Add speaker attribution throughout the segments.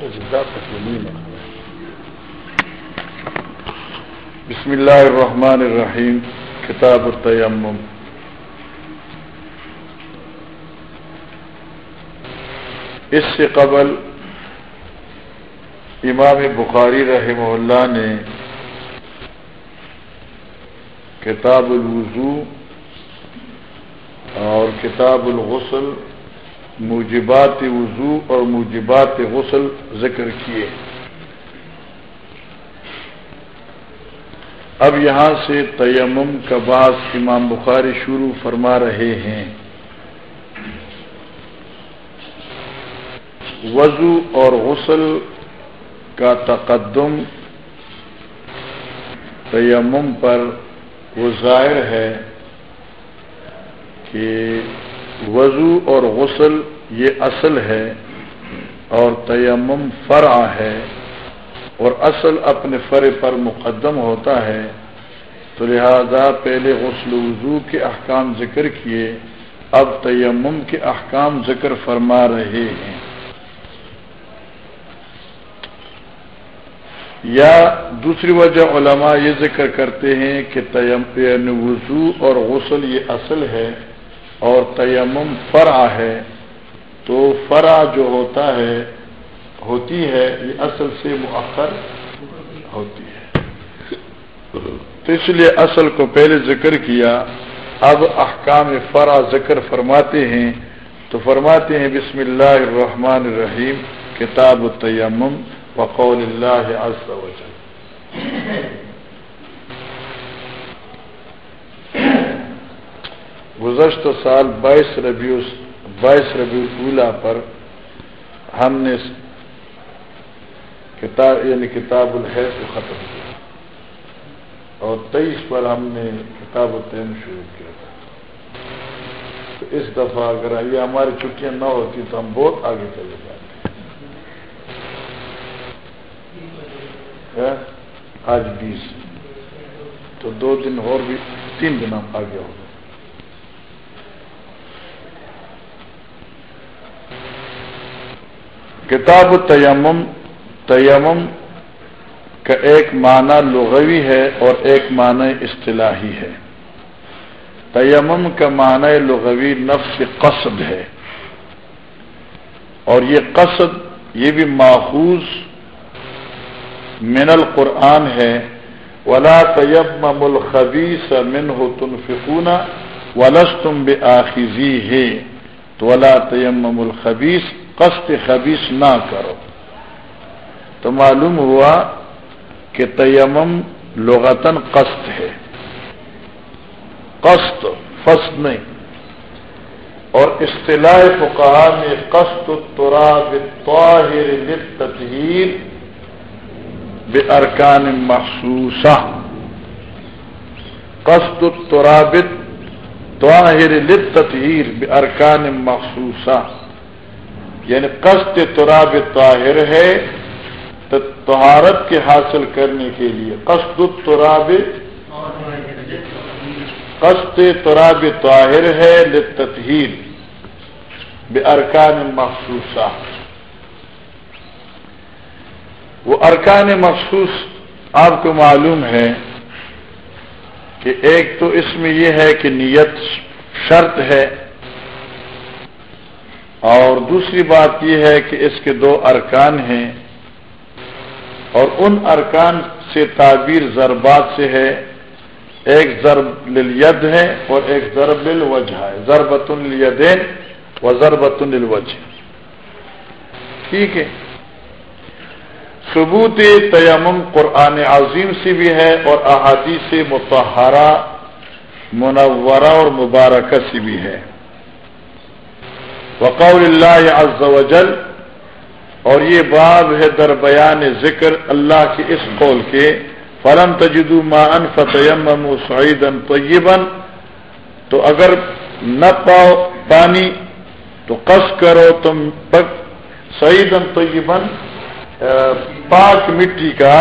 Speaker 1: بسم اللہ الرحمن الرحیم کتاب التیمم اس سے قبل امام بخاری رحمہ اللہ نے کتاب الوضو اور کتاب الغسل موجبات وضو اور موجبات غسل ذکر کیے۔ اب یہاں سے تیمم کا بعض امام بخاری شروع فرما رہے ہیں۔ وضو اور غسل کا تقدم تیمم پر وہ ظاہر ہے کہ وضو اور غسل یہ اصل ہے اور تیمم فرع ہے اور اصل اپنے فرے پر مقدم ہوتا ہے، تو لہذا پہلے غسل وضو کے احکام ذکر کیے، اب تیمم کے احکام ذکر فرما رہے ہیں۔ یا دوسری وجہ علماء یہ ذکر کرتے ہیں کہ تیم یعنی وضو اور غسل یہ اصل ہے۔ اور تیمم فرع ہے، تو فرع جو ہوتا ہے، ہوتی ہے، یہ اصل سے مؤخر ہوتی ہے۔ تو اس لیے اصل کو پہلے ذکر کیا۔ اب احکام فرع ذکر فرماتے ہیں۔ تو فرماتے ہیں، بسم اللہ الرحمن الرحیم، کتاب التیمم وقول اللہ عز و جل۔ گزشتہ سال بائیس ربیع بائیس ربیع اولا پر ہم نے کتاب یعنی کتاب الحیض کو ختم کیا۔ اور تیئیس پر ہم نے کتاب التین شروع کیا تھا۔ تو اس دفعہ اگر یہ ہماری چھٹیاں نہ ہوتی تو ہم بہت آگے چلے جاتے۔ ہاں؟ آج بیس۔ تو دو دن اور بھی، تین دن ہم آگے ہو گئے کتاب تیمم تیمم کا ایک معنی لغوی ہے اور ایک معنی اصطلاحی ہے۔ تیمم کا معنی لغوی نفس قصد ہے۔ اور یہ قصد، یہ بھی ماخوذ من القرآن ہے۔ ولا تیمم الخبیس من ہو تن فکونا ولس تم بے ہے تو ولا تیمم الخبیس قصد خبیص نہ کرو۔ تو معلوم ہوا کہ تیمم لغتن قصد ہے۔ قصد فسٹ نہیں۔ اور اصطلاح فقہ میں قصد تراب طاہر للتطہیر بے ارکان مخصوصہ۔ قصد ترابط طاہر للتطہیر بے ارکان مخصوصہ۔ یعنی قصد تراب طاہر ہے، تو طہارت کے حاصل کرنے کے لیے قصد تراب قصد تراب طاہر ہے لتطہیر بے ارکان مخصوصہ۔ وہ ارکان مخصوص آپ کو معلوم ہے کہ ایک تو اس میں یہ ہے کہ نیت شرط ہے اور دوسری بات یہ ہے کہ اس کے دو ارکان ہیں اور ان ارکان سے تعبیر ضربات سے ہے۔ ایک ضرب للید ہے اور ایک ضرب الوجہ ہے۔ ضربت الیدین و ضربت الوجہ ٹھیک ہے۔ ثبوت تیمم قرآن عظیم سے بھی ہے اور احادیث متحرہ منورہ اور مبارکہ سے بھی ہے۔ وقول اللہ عز و جل اور یہ باب ہے در بیان ذکر اللہ کے اس قول کے، فلم تجدو ما ان فتیم سعید طیبن تو اگر نہ پاؤ پانی، تو قص کرو تم سعید طیبن پاک مٹی کا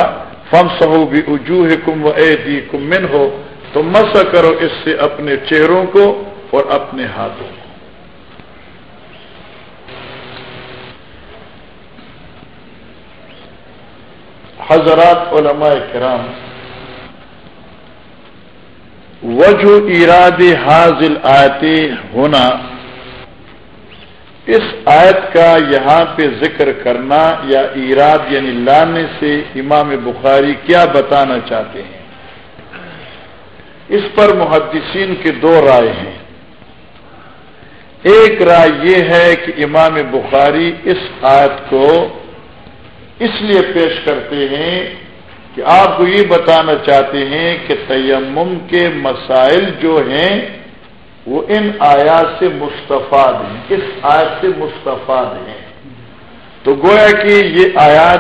Speaker 1: فم سہو بھی اجوہ کم و اے دی کم من ہو تو مسا کرو اس سے اپنے چہروں کو اور اپنے ہاتھوں کو حضرات علماء کرام، وجہ اراد حاضل آیت ہونا اس آیت کا یہاں پہ ذکر کرنا یا ایراد یعنی لانے سے امام بخاری کیا بتانا چاہتے ہیں۔ اس پر محدثین کے دو رائے ہیں۔ ایک رائے یہ ہے کہ امام بخاری اس آیت کو اس لیے پیش کرتے ہیں کہ آپ کو یہ بتانا چاہتے ہیں کہ تیمم کے مسائل جو ہیں، وہ ان آیات سے مستفاد ہیں۔ اس آیت سے مستفاد ہیں۔ تو گویا کہ یہ آیات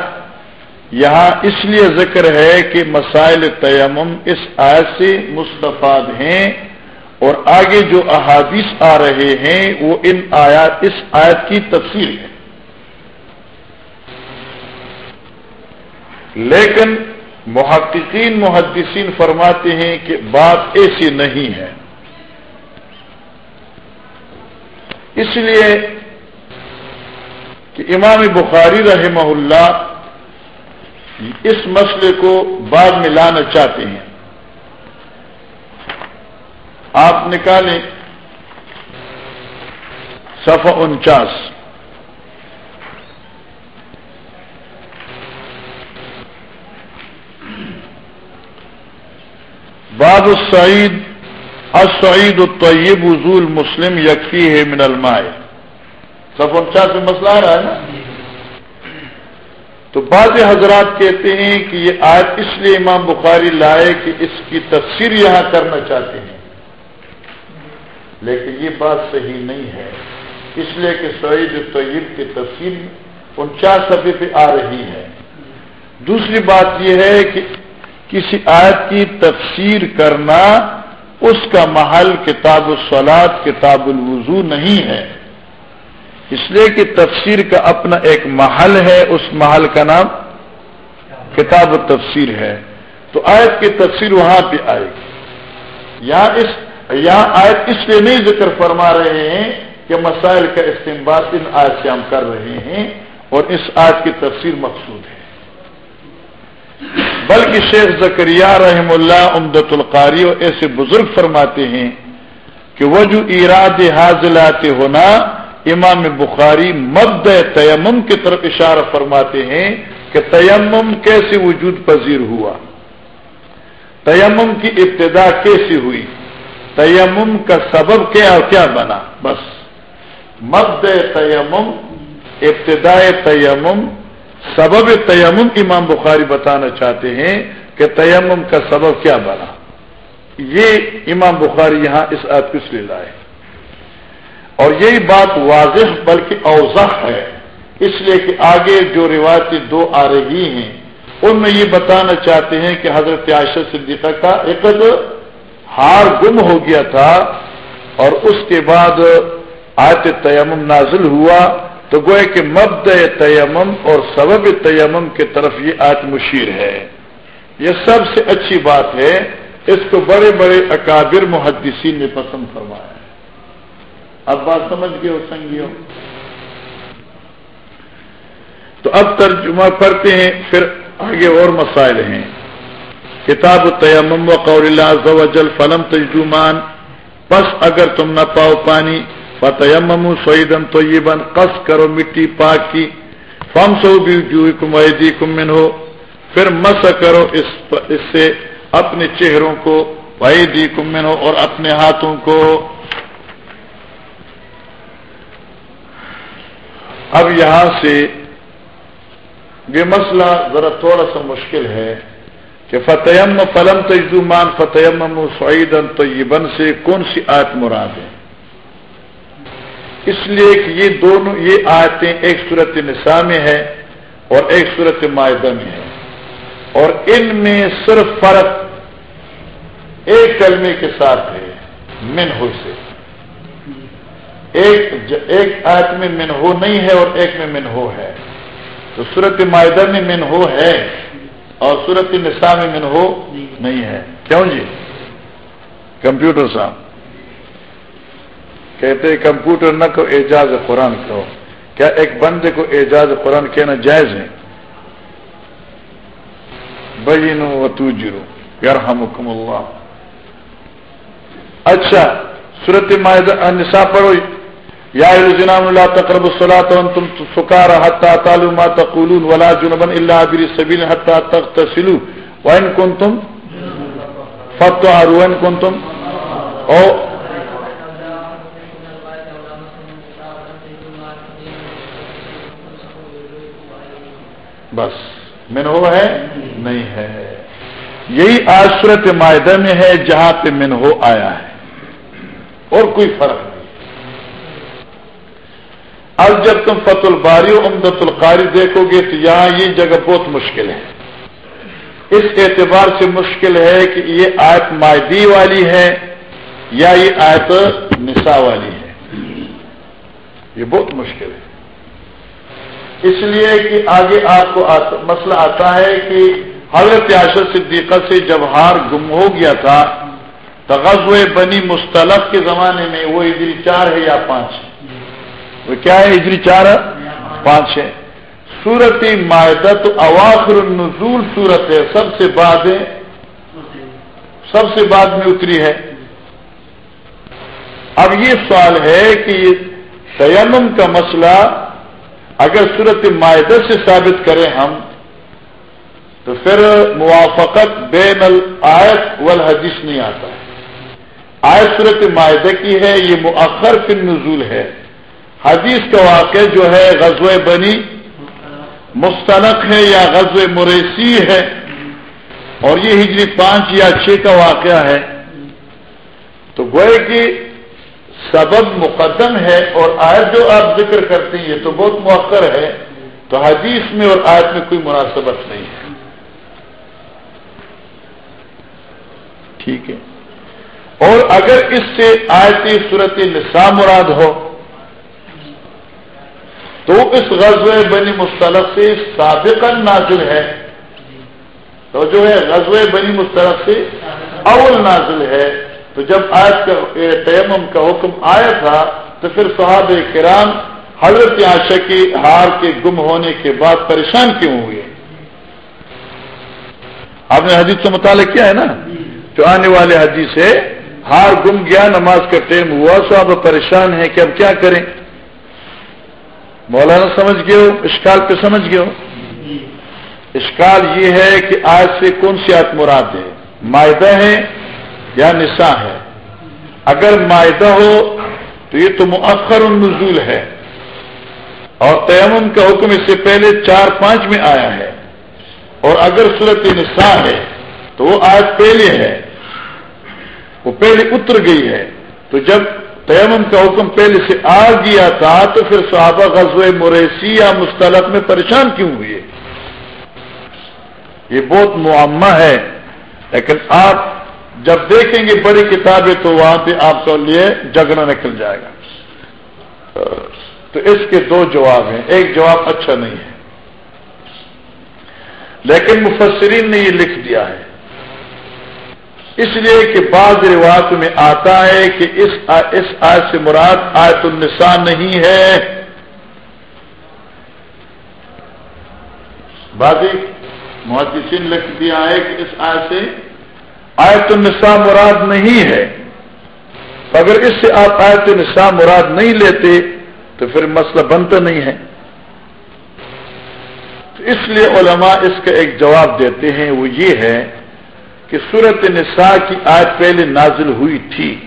Speaker 1: یہاں اس لیے ذکر ہے کہ مسائل تیمم اس آیت سے مستفاد ہیں اور آگے جو احادیث آ رہے ہیں، وہ ان آیات، اس آیت کی تفصیل ہے۔ لیکن محققین محدثین فرماتے ہیں کہ بات ایسی نہیں ہے۔ اس لیے کہ امام بخاری رحمہ اللہ اس مسئلے کو بعد میں لانا چاہتے ہیں۔ آپ نکالیں صفحہ انچاس۔ باب السعید السعید الطیب حضول مسلم یکفی ہے من المائے سب انچاس میں مسئلہ آ رہا ہے نا؟ تو بعض حضرات کہتے ہیں کہ یہ آیت اس لیے امام بخاری لائے کہ اس کی تفسیر یہاں کرنا چاہتے ہیں۔ لیکن یہ بات صحیح نہیں ہے۔ اس لیے کہ سعید طیب کی تفصیل انچاس صفحے پہ آ رہی ہے۔ دوسری بات یہ ہے کہ کسی آیت کی تفسیر کرنا اس کا محل کتاب السلاد کتاب الوضو نہیں ہے۔ اس لیے کہ تفسیر کا اپنا ایک محل ہے، اس محل کا نام کتاب التفسیر ہے۔ تو آیت کی تفسیر وہاں پہ آئے گی۔ یہاں اس یہاں آیت اس لیے نہیں ذکر فرما رہے ہیں کہ مسائل کا استعمال ان آیت سے ہم کر رہے ہیں اور اس آیت کی تفسیر مقصود ہے۔ بلکہ شیخ زکریہ رحم اللہ امدت القاری اور ایسے بزرگ فرماتے ہیں کہ وہ جو ایراد حاضلات ہونا امام بخاری مد تیمم کی طرف اشارہ فرماتے ہیں کہ تیمم کیسے وجود پذیر ہوا؟ تیمم کی ابتدا کیسی ہوئی؟ تیمم کا سبب کیا اور کیا بنا؟ بس، مد تیمم ابتدائے تیمم سبب تیمم امام بخاری بتانا چاہتے ہیں کہ تیمم کا سبب کیا بنا۔ یہ امام بخاری یہاں اس آت کس لیے لائے۔ اور یہی بات واضح بلکہ اوضح ہے۔ اس لیے کہ آگے جو روایتی دو آ رہی ہیں، ان میں یہ بتانا چاہتے ہیں کہ حضرت عائشہ صدیقہ کا ایک ہار گم ہو گیا تھا اور اس کے بعد آیت تیمم نازل ہوا۔ تو گوئے کہ مبد تیمم اور سبب تیمم کی طرف یہ آت مشیر ہے۔ یہ سب سے اچھی بات ہے، اس کو بڑے بڑے اکابر محدثین نے پسند فرمایا ہے۔ اب بات سمجھ گئے ہو سنگیو تو اب ترجمہ کرتے ہیں، پھر آگے اور مسائل ہیں۔ کتاب تیمم و قور اللہ جل فلم تجمان بس اگر تم نہ پاؤ پانی فتیم سعیدن تو یہ بن کس کرو مٹی پاک کی فم سو بھی جو کمن ہو پھر مس کرو اس اس سے اپنے چہروں کو وحیدی کمن ہو اور اپنے ہاتھوں کو۔ اب یہاں سے یہ مسئلہ ذرا تھوڑا سا مشکل ہے کہ فتح فلم تجدومان فتح سعیدن تو بن سے کون سی آیت مراد ہے؟ اس لیے کہ یہ دونوں یہ آیتیں ایک صورت نساء میں ہے اور ایک صورت معاہدہ میں ہے اور ان میں صرف فرق ایک کلمے کے ساتھ ہے من ہو سے۔ ایک ایک آیت میں من ہو نہیں ہے اور ایک میں من ہو ہے۔ تو صورت معاہدہ میں من ہو ہے اور صورت نساء میں من ہو نہیں ہے۔ کیوں جی؟ کمپیوٹر صاحب۔ کہتے کمپیوٹر نہ کو اعجاز قرآن کہو۔ کیا ایک بندے کو اعجاز قرآن کہنا جائز ہے؟ بہنو و تو جرو یرحمکم اللہ اچھا صورت نسا پڑھو۔ یا جنام اللہ تقرب الصلاۃ تم سکار حتا تعلم ما تقولون ولا جنبا الا ابر سبیل حتا تغتسلوا۔ وان کنتم فتحروا وان کنتم، او بس من ہو ہے؟ نہیں ہے۔ یہی آشرت معاہدہ میں ہے، جہاں پہ من ہو آیا ہے۔ اور کوئی فرق نہیں۔ اب جب تم فت الباری امدت القاری دیکھو گے تو یہاں یہ جگہ بہت مشکل ہے۔ اس اعتبار سے مشکل ہے کہ یہ آیت معدی والی ہے یا یہ آیت نسا والی ہے۔ یہ بہت مشکل ہے۔ اس لیے کہ آگے آپ کو مسئلہ آتا ہے کہ حضرت عاشر صدیقہ سے جب ہار گم ہو گیا تھا غزو بنی مستلف کے زمانے میں وہ ہجری چار ہے یا پانچ وہ کیا ہے ہجری چار؟ پانچ ہے۔ سورت معدہ تو اواخر النزول صورت ہے، سب سے بعد سب سے بعد میں اتری ہے۔ اب یہ سوال ہے کہ تیمم کا مسئلہ اگر صورت معدہ سے ثابت کریں ہم، تو پھر موافقت بین الآیت والحدیث نہیں آتا۔ ہے آئے صورت معاہدے کی ہے، یہ مؤخر فن نزول ہے۔ حدیث کا واقع جو ہے غزو بنی مستنق ہے یا غزو مریسی ہے۔ اور یہ ہجری پانچ یا چھ کا واقعہ ہے۔ تو گوئے کہ سبب مقدم ہے اور آیت جو آپ ذکر کرتے ہیں یہ تو بہت مؤخر ہے، تو حدیث میں اور آیت میں کوئی مناسبت نہیں ہے۔ ٹھیک ہے۔ اور اگر اس سے آیتی صورت نسا مراد ہو، تو اس غزو بنی مستلق سے سابقا نازل ہے۔ تو جو ہے غزو بنی مستلق سے اول نازل ہے۔ تو جب آج کا تیمم کا حکم آیا تھا تو پھر صحاب کرام حضرت عاشق کی ہار کے گم ہونے کے بعد پریشان کیوں ہوئے؟ آپ نے حدیث سے متعلق کیا ہے نا؟ جو آنے والے حدیث ہے، ہار گم گیا، نماز کا ٹائم ہوا سو آپ پریشان ہیں کہ اب کیا کریں؟ مولانا سمجھ گئے ہو؟ اسکال پہ سمجھ گئے ہو؟ اسکال یہ ہے کہ آج سے کون سی آت مراد ہے؟ معدہ ہے یا نسا ہے اگر معدہ ہو تو یہ تو مؤخر النزول ہے۔ اور تیمن کا حکم اس سے پہلے چار پانچ میں آیا ہے۔ اور اگر صورت نسا ہے تو وہ آج پہلے ہے۔ وہ پہلے اتر گئی ہے۔ تو جب تیمم کا حکم پہلے سے آ گیا تھا تو پھر صحابہ غزو مریسی یا مستلق میں پریشان کیوں ہوئے؟ یہ بہت معمہ ہے، لیکن آپ جب دیکھیں گے بڑی کتابیں تو وہاں پہ آپ کے لیے جگنا نکل جائے گا۔ تو اس کے دو جواب ہیں۔ ایک جواب اچھا نہیں ہے۔ لیکن مفسرین نے یہ لکھ دیا ہے۔ اس لیے کہ بعض روایت میں آتا ہے کہ اس اس آیت سے مراد آیت النساء نہیں ہے۔ بازی محدثین لکھ دیا ہے کہ اس آیت سے آیت النساء مراد نہیں ہے۔ اگر اس سے آپ آیت النساء مراد نہیں لیتے، تو پھر مسئلہ بنتا نہیں ہے۔ تو اس لیے علماء اس کا ایک جواب دیتے ہیں، وہ یہ ہے کہ صورت نساء کی آج پہلے نازل ہوئی تھی۔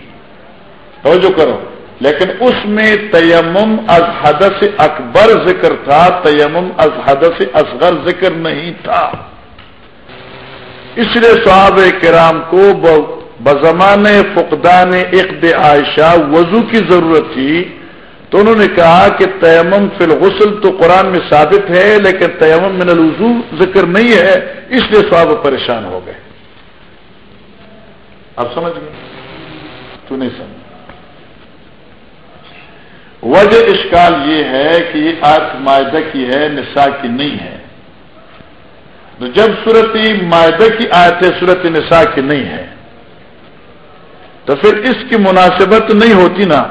Speaker 1: توجہ کرو۔ لیکن اس میں تیمم از حدث اکبر ذکر تھا، تیمم از حدث اصغر ذکر نہیں تھا۔ اس لیے صحاب کرام کو بزمان فقدان اقد عائشہ وضو کی ضرورت تھی، تو انہوں نے کہا کہ تیمم فی الغسل تو قرآن میں ثابت ہے، لیکن تیمم من الوضو ذکر نہیں ہے، اس لیے صحابہ پریشان ہو گئے۔ اب سمجھ گئے؟ تو نہیں سمجھ۔ وجہ اشکال یہ ہے کہ یہ آت معدہ کی ہے نسا کی نہیں ہے۔ تو جب صورت معدہ کی آیت ہے صورت نسا کی نہیں ہے، تو پھر اس کی مناسبت نہیں ہوتی نا۔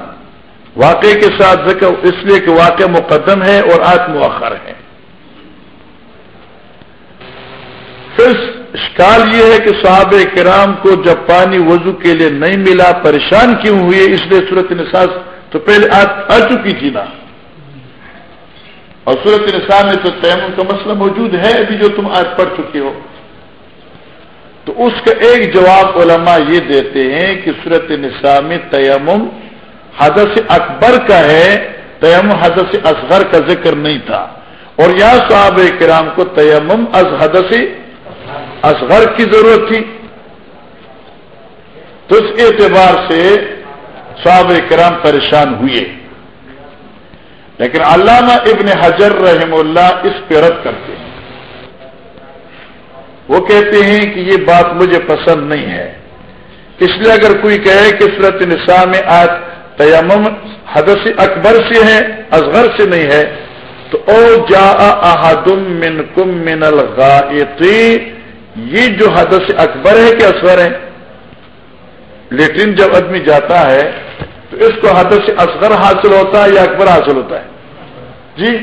Speaker 1: واقعے کے ساتھ ذکر، اس لیے کہ واقع مقدم ہے اور آت مؤخر ہے۔ پھر اشکال یہ ہے کہ صحابہ کرام کو جب پانی وضو کے لیے نہیں ملا، پریشان کیوں ہوئے؟ اس لیے صورت نساز تو پہلے آ چکی تھی نا۔ اور صورت نساء میں تو تیمم کا مسئلہ موجود ہے ابھی جو تم آج پڑھ چکے ہو۔ تو اس کا ایک جواب علماء یہ دیتے ہیں کہ صورت نساء میں تیمم حدث اکبر کا ہے، تیمم حدث اصغر کا ذکر نہیں تھا۔ اور یہاں صحاب کرام کو تیمم از حدث اصغر کی ضرورت تھی۔ تو اس اعتبار سے صحاب کرام پریشان ہوئے۔ لیکن علامہ ابن حجر رحم اللہ اس پہ رد کرتے ہیں۔ وہ کہتے ہیں کہ یہ بات مجھے پسند نہیں ہے۔ اس لیے اگر کوئی کہے کہ صورت نساء میں آج تیمم حدث اکبر سے ہے، اصغر سے نہیں ہے، تو او جا احدم من کم من الغائطی یہ جو حدث اکبر ہے کہ اصغر ہے۔ لیٹرین جب آدمی جاتا ہے تو اس کو حدث اصغر حاصل ہوتا ہے یا اکبر حاصل ہوتا ہے؟ جی؟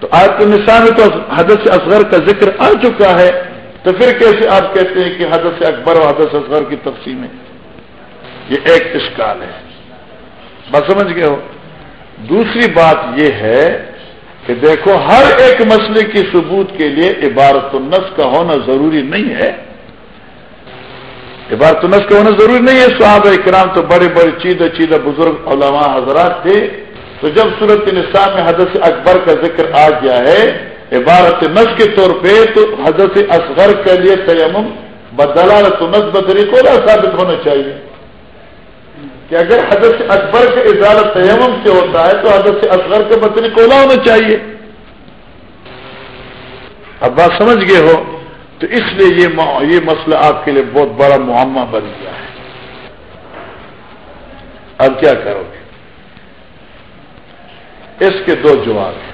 Speaker 1: تو آج تو نسان میں تو حدث اصغر کا ذکر آ چکا ہے، تو پھر کیسے آپ کہتے ہیں کہ حدث اکبر اور حدث اصغر کی تقسیم ہے؟ یہ ایک اشکال ہے۔ بس سمجھ گئے ہو؟ دوسری بات یہ ہے کہ دیکھو، ہر ایک مسئلے کی ثبوت کے لیے عبارت النس کا ہونا ضروری نہیں ہے۔ عبارت النس کا ہونا ضروری نہیں ہے۔ صحابہ کرام تو بڑے بڑے چیدہ چیدہ بزرگ علماء حضرات تھے۔ تو جب صورت نصاب میں حضرت اکبر کا ذکر آ گیا ہے، عبارت نس کے طور پہ تو حضرت اصغر کے لیے تیمم بدلالت نس بدری کو ثابت ہونا چاہیے۔ کہ اگر حضرت اکبر کا اجالت تیمم سے ہوتا ہے تو حضرت اصغر کے بدری کولا ہونا چاہیے۔ اب بات سمجھ گئے ہو؟ تو اس لیے یہ یہ مسئلہ آپ کے لیے بہت بڑا معمہ بن گیا ہے۔ اب کیا کرو گے؟ اس کے دو جواب ہیں۔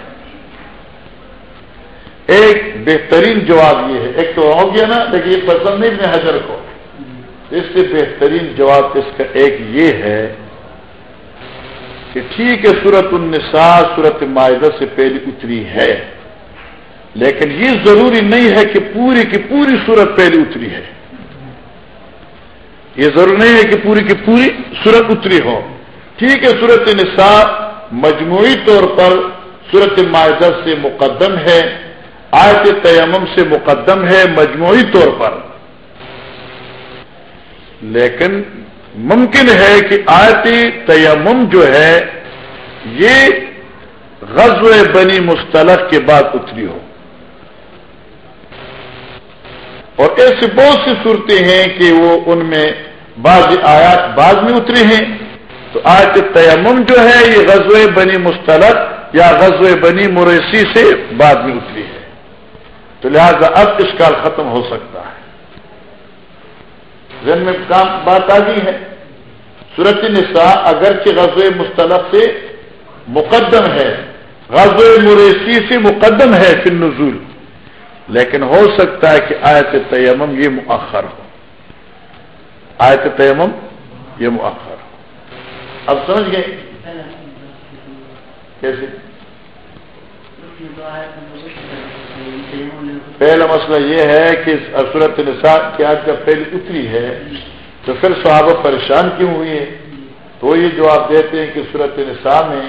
Speaker 1: ایک بہترین جواب یہ ہے، ایک تو ہو گیا نا، لیکن یہ پسند نہیں اپنے حضر کو۔ اس سے بہترین جواب اس کا ایک یہ ہے کہ ٹھیک ہے سورت النساء سورت معاہدہ سے پہلی اتری ہے، لیکن یہ ضروری نہیں ہے کہ پوری کی پوری صورت پہلی اتری ہے۔ یہ ضروری نہیں ہے کہ پوری کی پوری صورت اتری ہو۔ ٹھیک ہے صورت نساء مجموعی طور پر صورت معذر سے مقدم ہے، آیت تیمم سے مقدم ہے مجموعی طور پر۔ لیکن ممکن ہے کہ آیت تیمم جو ہے، یہ غزو بنی مستلق کے بعد اتری ہو۔ اور ایسی بہت سی صورتیں ہیں کہ وہ ان میں بعض آیات بعض میں اتری ہیں۔ تو آج تیمم جو ہے، یہ غزو بنی مستلق یا غزو بنی موریسی سے بعد میں اتری ہے۔ تو لہذا اب اس کال ختم ہو سکتا ہے۔ ذہن میں کام، بات آ گئی ہے۔ صورت نساء اگرچہ غزو مستلق سے مقدم ہے غزو موریسی سے مقدم ہے پھر نزول لیکن ہو سکتا ہے کہ آیت تیمم یہ مؤخر ہو۔ آیت تیمم یہ مؤخر۔ ہو اب سمجھ گئے؟ کیسے؟ پہلا مسئلہ یہ ہے کہ صورت نساء کی آج جب پہلی اتری ہے تو پھر صحابہ پریشان کیوں ہوئی ہے تو یہ جواب دیتے ہیں کہ صورت نساء میں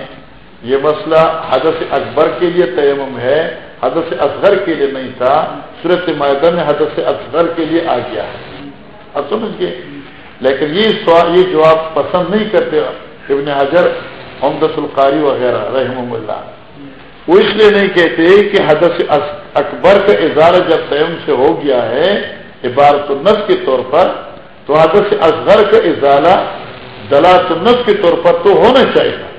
Speaker 1: یہ مسئلہ حدث اکبر کے لیے تیمم ہے حدث اصغر کے لیے نہیں تھا صورت معدہ میں حدث اصغر کے لیے آ گیا ہے۔ اب سمجھ گئے؟ لیکن یہ سوال یہ جواب پسند نہیں کرتے ابن حجر محمد القاری وغیرہ رحم اللہ۔ وہ اس لیے نہیں کہتے کہ حدث اکبر کا اظہار جب تیم سے ہو گیا ہے، عبارت النس کے طور پر، تو حدث اصغر کا اظہارہ دلات النس کے طور پر تو ہونا چاہیے۔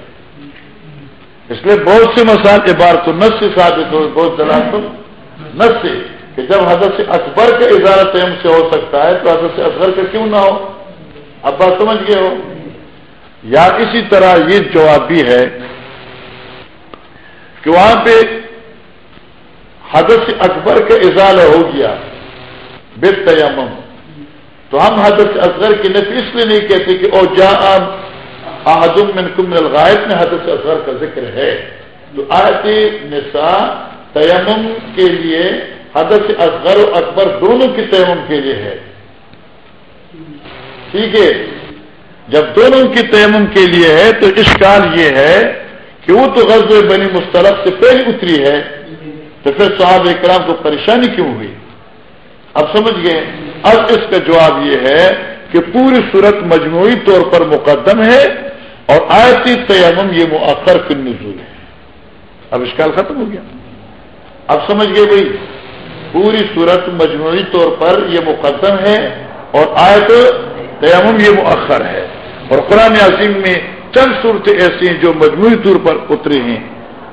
Speaker 1: اس لیے بہت سے مسائل عبارت النس سے ثابت ہو بہت دلات نس سے، کہ جب حضرت اکبر کا اظہار تیم سے ہو سکتا ہے، تو حضرت اصغر کا کیوں نہ ہو؟ اب بات سمجھ گئے ہو؟ یا اسی طرح یہ جواب بھی ہے کہ وہاں پہ حضرت اکبر کا اظہار ہو گیا بے تیمم۔ تو ہم حضرت اصغر کی نفی اس لیے نہیں کہتے کہ او جا احدم من کم الغائب، میں حضرت اصغر کا ذکر ہے۔ تو آیت نساء تیمم کے لیے حدث اصغر و اکبر دونوں کی تیمم کے لیے ہے۔ ٹھیک ہے۔ جب دونوں کی تیمم کے لیے ہے تو اشکال یہ ہے کہ وہ تو غزل بنی مسترف سے پہلے اتری ہے۔ تو پھر صحابہ اکرام کو پریشانی کیوں ہوئی؟ اب سمجھ گئے؟ اب اس کا جواب یہ ہے کہ پوری صورت مجموعی طور پر مقدم ہے اور آیتی تیمم یہ مؤخر فی النزول ہے۔ اب اشکال ختم ہو گیا۔ اب سمجھ گئے بھائی؟ پوری صورت مجموعی طور پر یہ مقدم ہے اور آیت تیمم یہ مؤخر ہے۔ اور قرآن عظیم میں چند صورتیں ایسی ہیں جو مجموعی طور پر اتری ہیں۔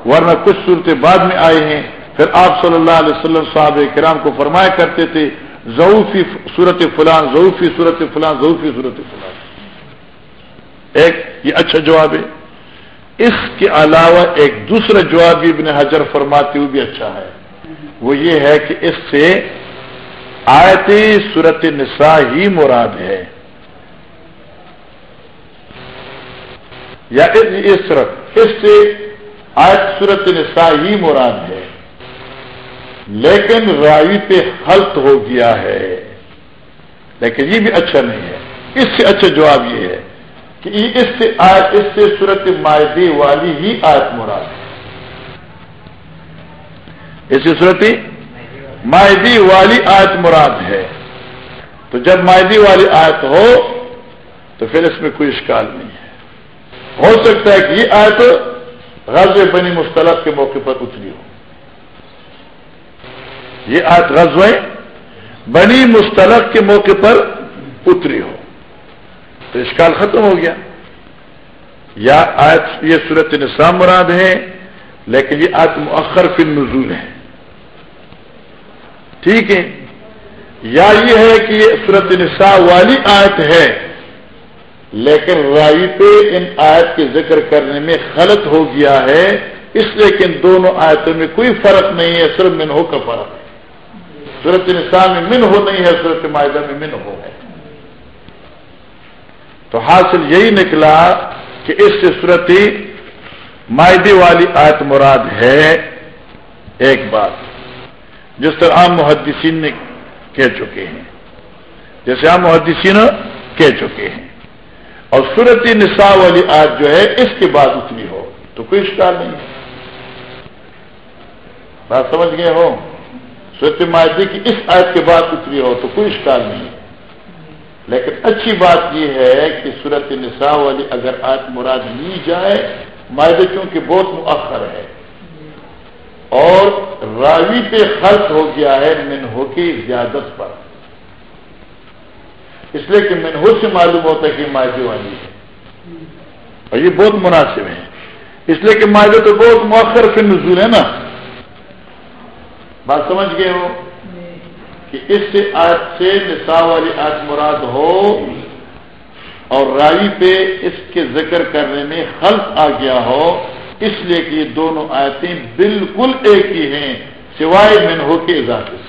Speaker 1: ورنہ کچھ صورتیں بعد میں آئی ہیں۔ پھر آپ صلی اللہ علیہ وسلم صاحب کرام کو فرمایا کرتے تھے، ضعوفی صورت فلان، ضعوفی صورت فلان، ضعوفی صورت فلان۔ ایک، یہ اچھا جواب ہے۔ اس کے علاوہ ایک دوسرا جواب بھی ابن حجر فرماتے ہوئے بھی اچھا ہے۔ وہ یہ ہے کہ اس سے آیتی صورت نساء ہی مراد ہے۔ یا اس طرف اس سے آیت صورت نساء ہی مراد ہے۔ لیکن راوی پہ حلط ہو گیا ہے۔ لیکن یہ بھی اچھا نہیں ہے۔ اس سے اچھا جواب یہ ہے کہ اس سے آیت، اس سے صورت معدے والی ہی آیت مراد ہے۔ اسی صورت معدی والی آیت مراد ہے۔ تو جب معدی والی آیت ہو تو پھر اس میں کوئی اشکال نہیں ہے۔ ہو سکتا ہے کہ یہ آیت غز بنی مستلف کے موقع پر اتری ہو۔ یہ آیت غز بنی مستلق کے موقع پر اتری ہو۔ تو اشکال ختم ہو گیا۔ یا آیت یہ صورت نصاب مراد ہے، لیکن یہ آیت مؤخر فی النزول ہے۔ ٹھیک ہے۔ یا یہ ہے کہ یہ صورت نساء والی آیت ہے۔ لیکن رائی پہ ان آیت کے ذکر کرنے میں غلط ہو گیا ہے، اس لیے کہ ان دونوں آیتوں میں کوئی فرق نہیں ہے، صرف من ہو کا فرق ہے۔ صورت نساء میں من ہو نہیں ہے صورت معاہدہ میں من ہو ہے۔ تو حاصل یہی نکلا کہ اس سے صورت معاہدے والی آیت مراد ہے ایک بات، جس طرح عام محدثین نے کہہ چکے ہیں۔ جیسے عام محدثین کہہ چکے ہیں۔ اور صورت نساء والی آج جو ہے، اس کے بعد اتنی ہو۔ تو کوئی اشکال نہیں۔ بات سمجھ گئے ہو؟ صورت معاہدے کی اس آیت کے بعد اتری ہو تو کوئی اشکال نہیں۔ لیکن اچھی بات یہ ہے کہ صورت نساء والی اگر آیت مراد لی جائے معاہدے چونکہ بہت مؤخر ہے۔ اور راوی پہ خرچ ہو گیا ہے منہو کی زیادت پر۔ اس لیے کہ منہو سے معلوم ہوتا ہے کہ ماہدے والی ہے۔ اور یہ بہت مناسب ہے۔ اس لیے کہ ماہدے تو بہت مؤخر فی نزول ہے نا۔ بات سمجھ گئے ہو؟ کہ اس سے آج سے نسا والی آج مراد ہو۔ اور راوی پہ اس کے ذکر کرنے میں خلف آ گیا ہو۔ اس لیے کہ یہ دونوں آیتیں بالکل ایک ہی ہیں، سوائے من ہو کے اضافے سے۔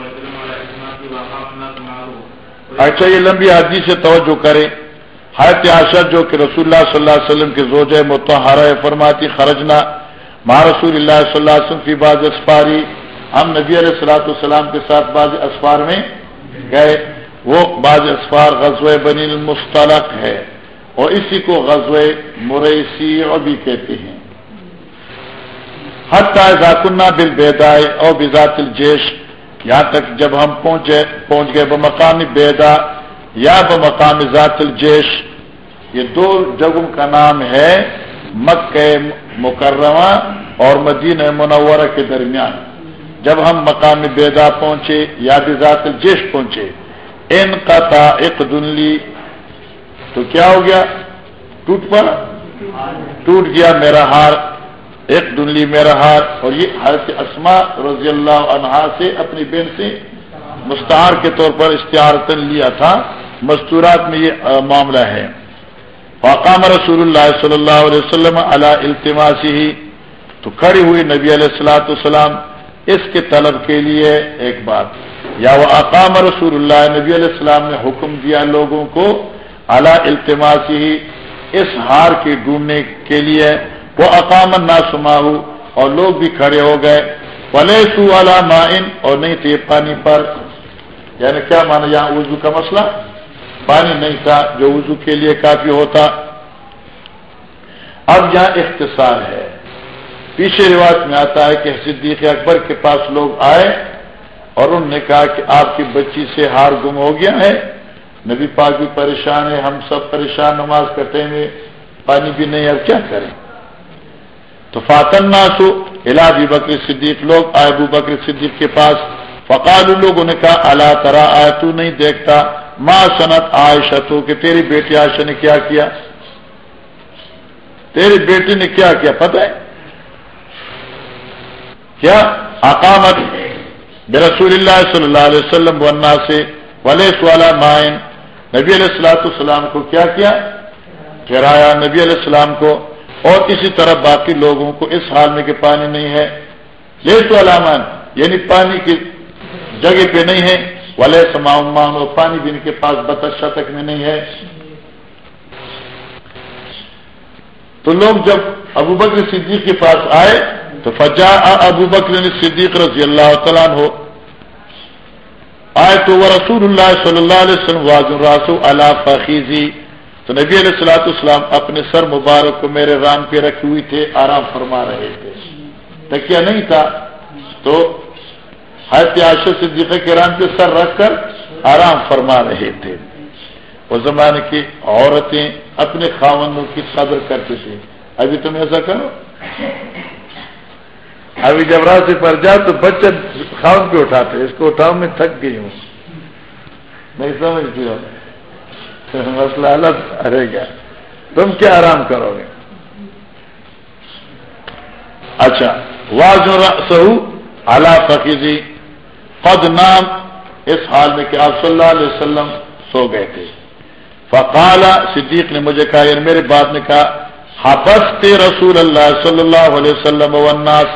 Speaker 1: اچھا یہ لمبی حدیث سے توجہ کریں۔ حیرت آشا جو کہ رسول اللہ صلی اللہ علیہ وسلم کے زوجہ متحرہ فرماتی، خرجنا ماں رسول اللہ صلی اللہ علیہ وسلم کی بعض اسفاری۔ ہم نبی علیہ السلاۃ السلام کے ساتھ بعض اسفار میں گئے۔ وہ بعض اسفار غزو بنی المستلق ہے۔ اور اسی کو غزو مریسی بھی کہتے ہیں۔ حتیٰ ذاکنہ بل بیدائے اور بذات الجیش یہاں تک جب ہم پہنچے، پہنچ گئے بمقام بیدا یا بمقام ذات الجیش، یہ دو جگہوں کا نام ہے، مکہ مکرمہ اور مدینہ منورہ کے درمیان۔ جب ہم مقام بیدا پہنچے یا ذات الجیش پہنچے ان کا تھا ایک دنلی تو کیا ہو گیا؟ ٹوٹ پڑا؟ ٹوٹ گیا میرا ہار۔ ایک دنلی میرا ہاتھ اور یہ حضرت اسما رضی اللہ عنہا سے اپنی بہن سے مستعار کے طور پر اشتہار لیا تھا۔ مستورات میں یہ معاملہ ہے۔ فاقام رسول اللہ صلی اللہ علیہ وسلم علیہ التماسی ہی تو کھڑی ہوئی نبی علیہ السلاۃ السلام اس کے طلب کے لیے ایک بات۔ یا وہ اقام رسول اللہ، نبی علیہ السلام نے حکم دیا لوگوں کو اعلی التماسی ہی اس ہار کے ڈھونڈنے کے لیے وہ اقام نہ سما اور لوگ بھی کھڑے ہو گئے۔ پلے سو والا مائن اور نہیں تھے پانی پر۔ یعنی کیا مانا یہاں اردو کا مسئلہ؟ پانی نہیں تھا جو وضو کے لیے کافی ہوتا۔ اب یہاں اختصار ہے۔ پیچھے رواج میں آتا ہے کہ صدیق اکبر کے پاس لوگ آئے اور انہوں نے کہا کہ آپ کی بچی سے ہار گم ہو گیا ہے۔ نبی پاک بھی پریشان ہے ہم سب پریشان نماز کرتے ہوئے پانی بھی نہیں، اب کیا کریں؟ تو فاتن ناسو بھی بکر صدیق لوگ، آئے ابو بکر صدیق کے پاس فقال لوگوں نے کہا اللہ ترا آئے تو نہیں دیکھتا؟ ماں صنعت عائشہ تو کہ تیری بیٹی عائشہ نے کیا کیا؟ تیری بیٹی نے کیا کیا؟ پتہ ہے؟ کیا؟ اقامت برسول اللہ صلی اللہ علیہ وسلم ورنہ سے ولی سوالا مائن، نبی علیہ السلاۃ السلام کو کیا کیا؟ ٹھہرایا نبی علیہ السلام کو۔ اور اسی طرح باقی لوگوں کو اس حال میں کہ پانی نہیں ہے لے تو علام یعنی پانی کی جگہ پہ نہیں ہے والے سمان اور پانی بھی ان کے پاس بتس شتک میں نہیں ہے۔ تو لوگ جب ابو بکر صدیق کے پاس آئے، تو فجا ابو بکر صدیق رضی اللہ تعالیٰ ہو آئے تو وہ رسول اللہ صلی اللہ علیہ وسلم واضح راسو اللہ فخیزی۔ تو نبی علیہ السلاۃ السلام اپنے سر مبارک کو میرے رام پہ رکھے ہوئے تھے، آرام فرما رہے تھے۔ تکیا نہیں تھا۔ تو حیات صدیقہ کے رام پہ سر رکھ کر آرام فرما رہے تھے۔ اس زمانے کی عورتیں اپنے خاونوں کی قدر کرتے تھے۔ ابھی تم ایسا کرو۔ ابھی جب سے پر جا تو بچے خاون پہ اٹھاتے اس کو اٹھاؤ، میں تھک گئی ہوں۔ نہیں سمجھتی ہوں۔ مسئلہ الگ رہ گیا تم کیا آرام کرو گے؟ اچھا واضح سہو اعلی فقیزی خود نام اس حال میں کہ آپ صلی اللہ علیہ وسلم سو گئے تھے۔ فقال، صدیق نے مجھے کہا یعنی میرے بات نے کہا حفظ رسول اللہ صلی اللہ علیہ وسلم والناس،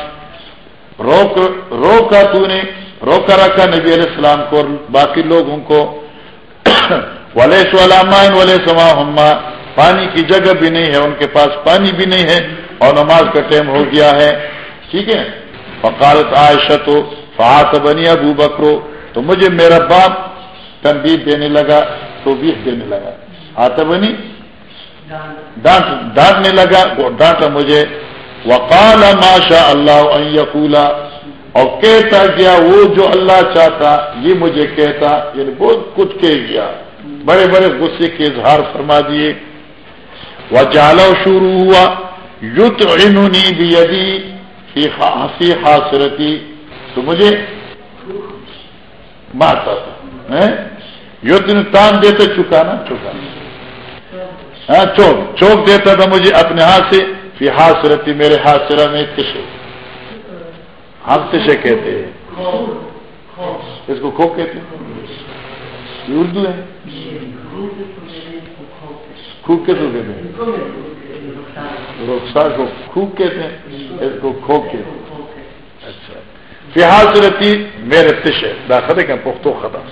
Speaker 1: روک، روکا تو نے، روکا رکھا نبی علیہ السلام کو باقی لوگوں کو۔ ولی سلامان ولی سما ہما پانی کی جگہ بھی نہیں ہے، ان کے پاس پانی بھی نہیں ہے اور نماز کا ٹائم ہو گیا ہے۔ ٹھیک ہے؟ فقالت عائشہ تو فات بنی ابو بکرو تو مجھے میرا باپ تنبیہ دینے لگا تو بیس دینے لگا۔ آتا بنی ڈانٹ، ڈانٹنے لگا وہ ڈانٹا مجھے۔ وقال ماشا اللہ یقولا اور کہتا گیا، وہ جو اللہ چاہتا، یہ مجھے کہتا یعنی بہت کچھ کہہ گیا۔ بڑے بڑے غصے کے اظہار فرما دیے۔ وہ جالو شروع ہوا۔ یوت عنونی بھی ہنسی حاصرتی تو مجھے مارتا تھا۔ یوت تان دیتے چکانا چکانا۔ ہاں چوک چوک دیتا تھا مجھے اپنے ہاتھ سے۔ پھر حاصرتی میرے حاصرہ میں تشے۔ ہم تشے کہتے ہیں۔ اس کو کھو کہتے ہیں۔ اردو ہے خوب کہتے ہیں رخسار کو خوب کہتے ہیں اس کو کھو کہتے ہیں اچھا فیحال رتی میرے تشے داخلے کا پختو خطا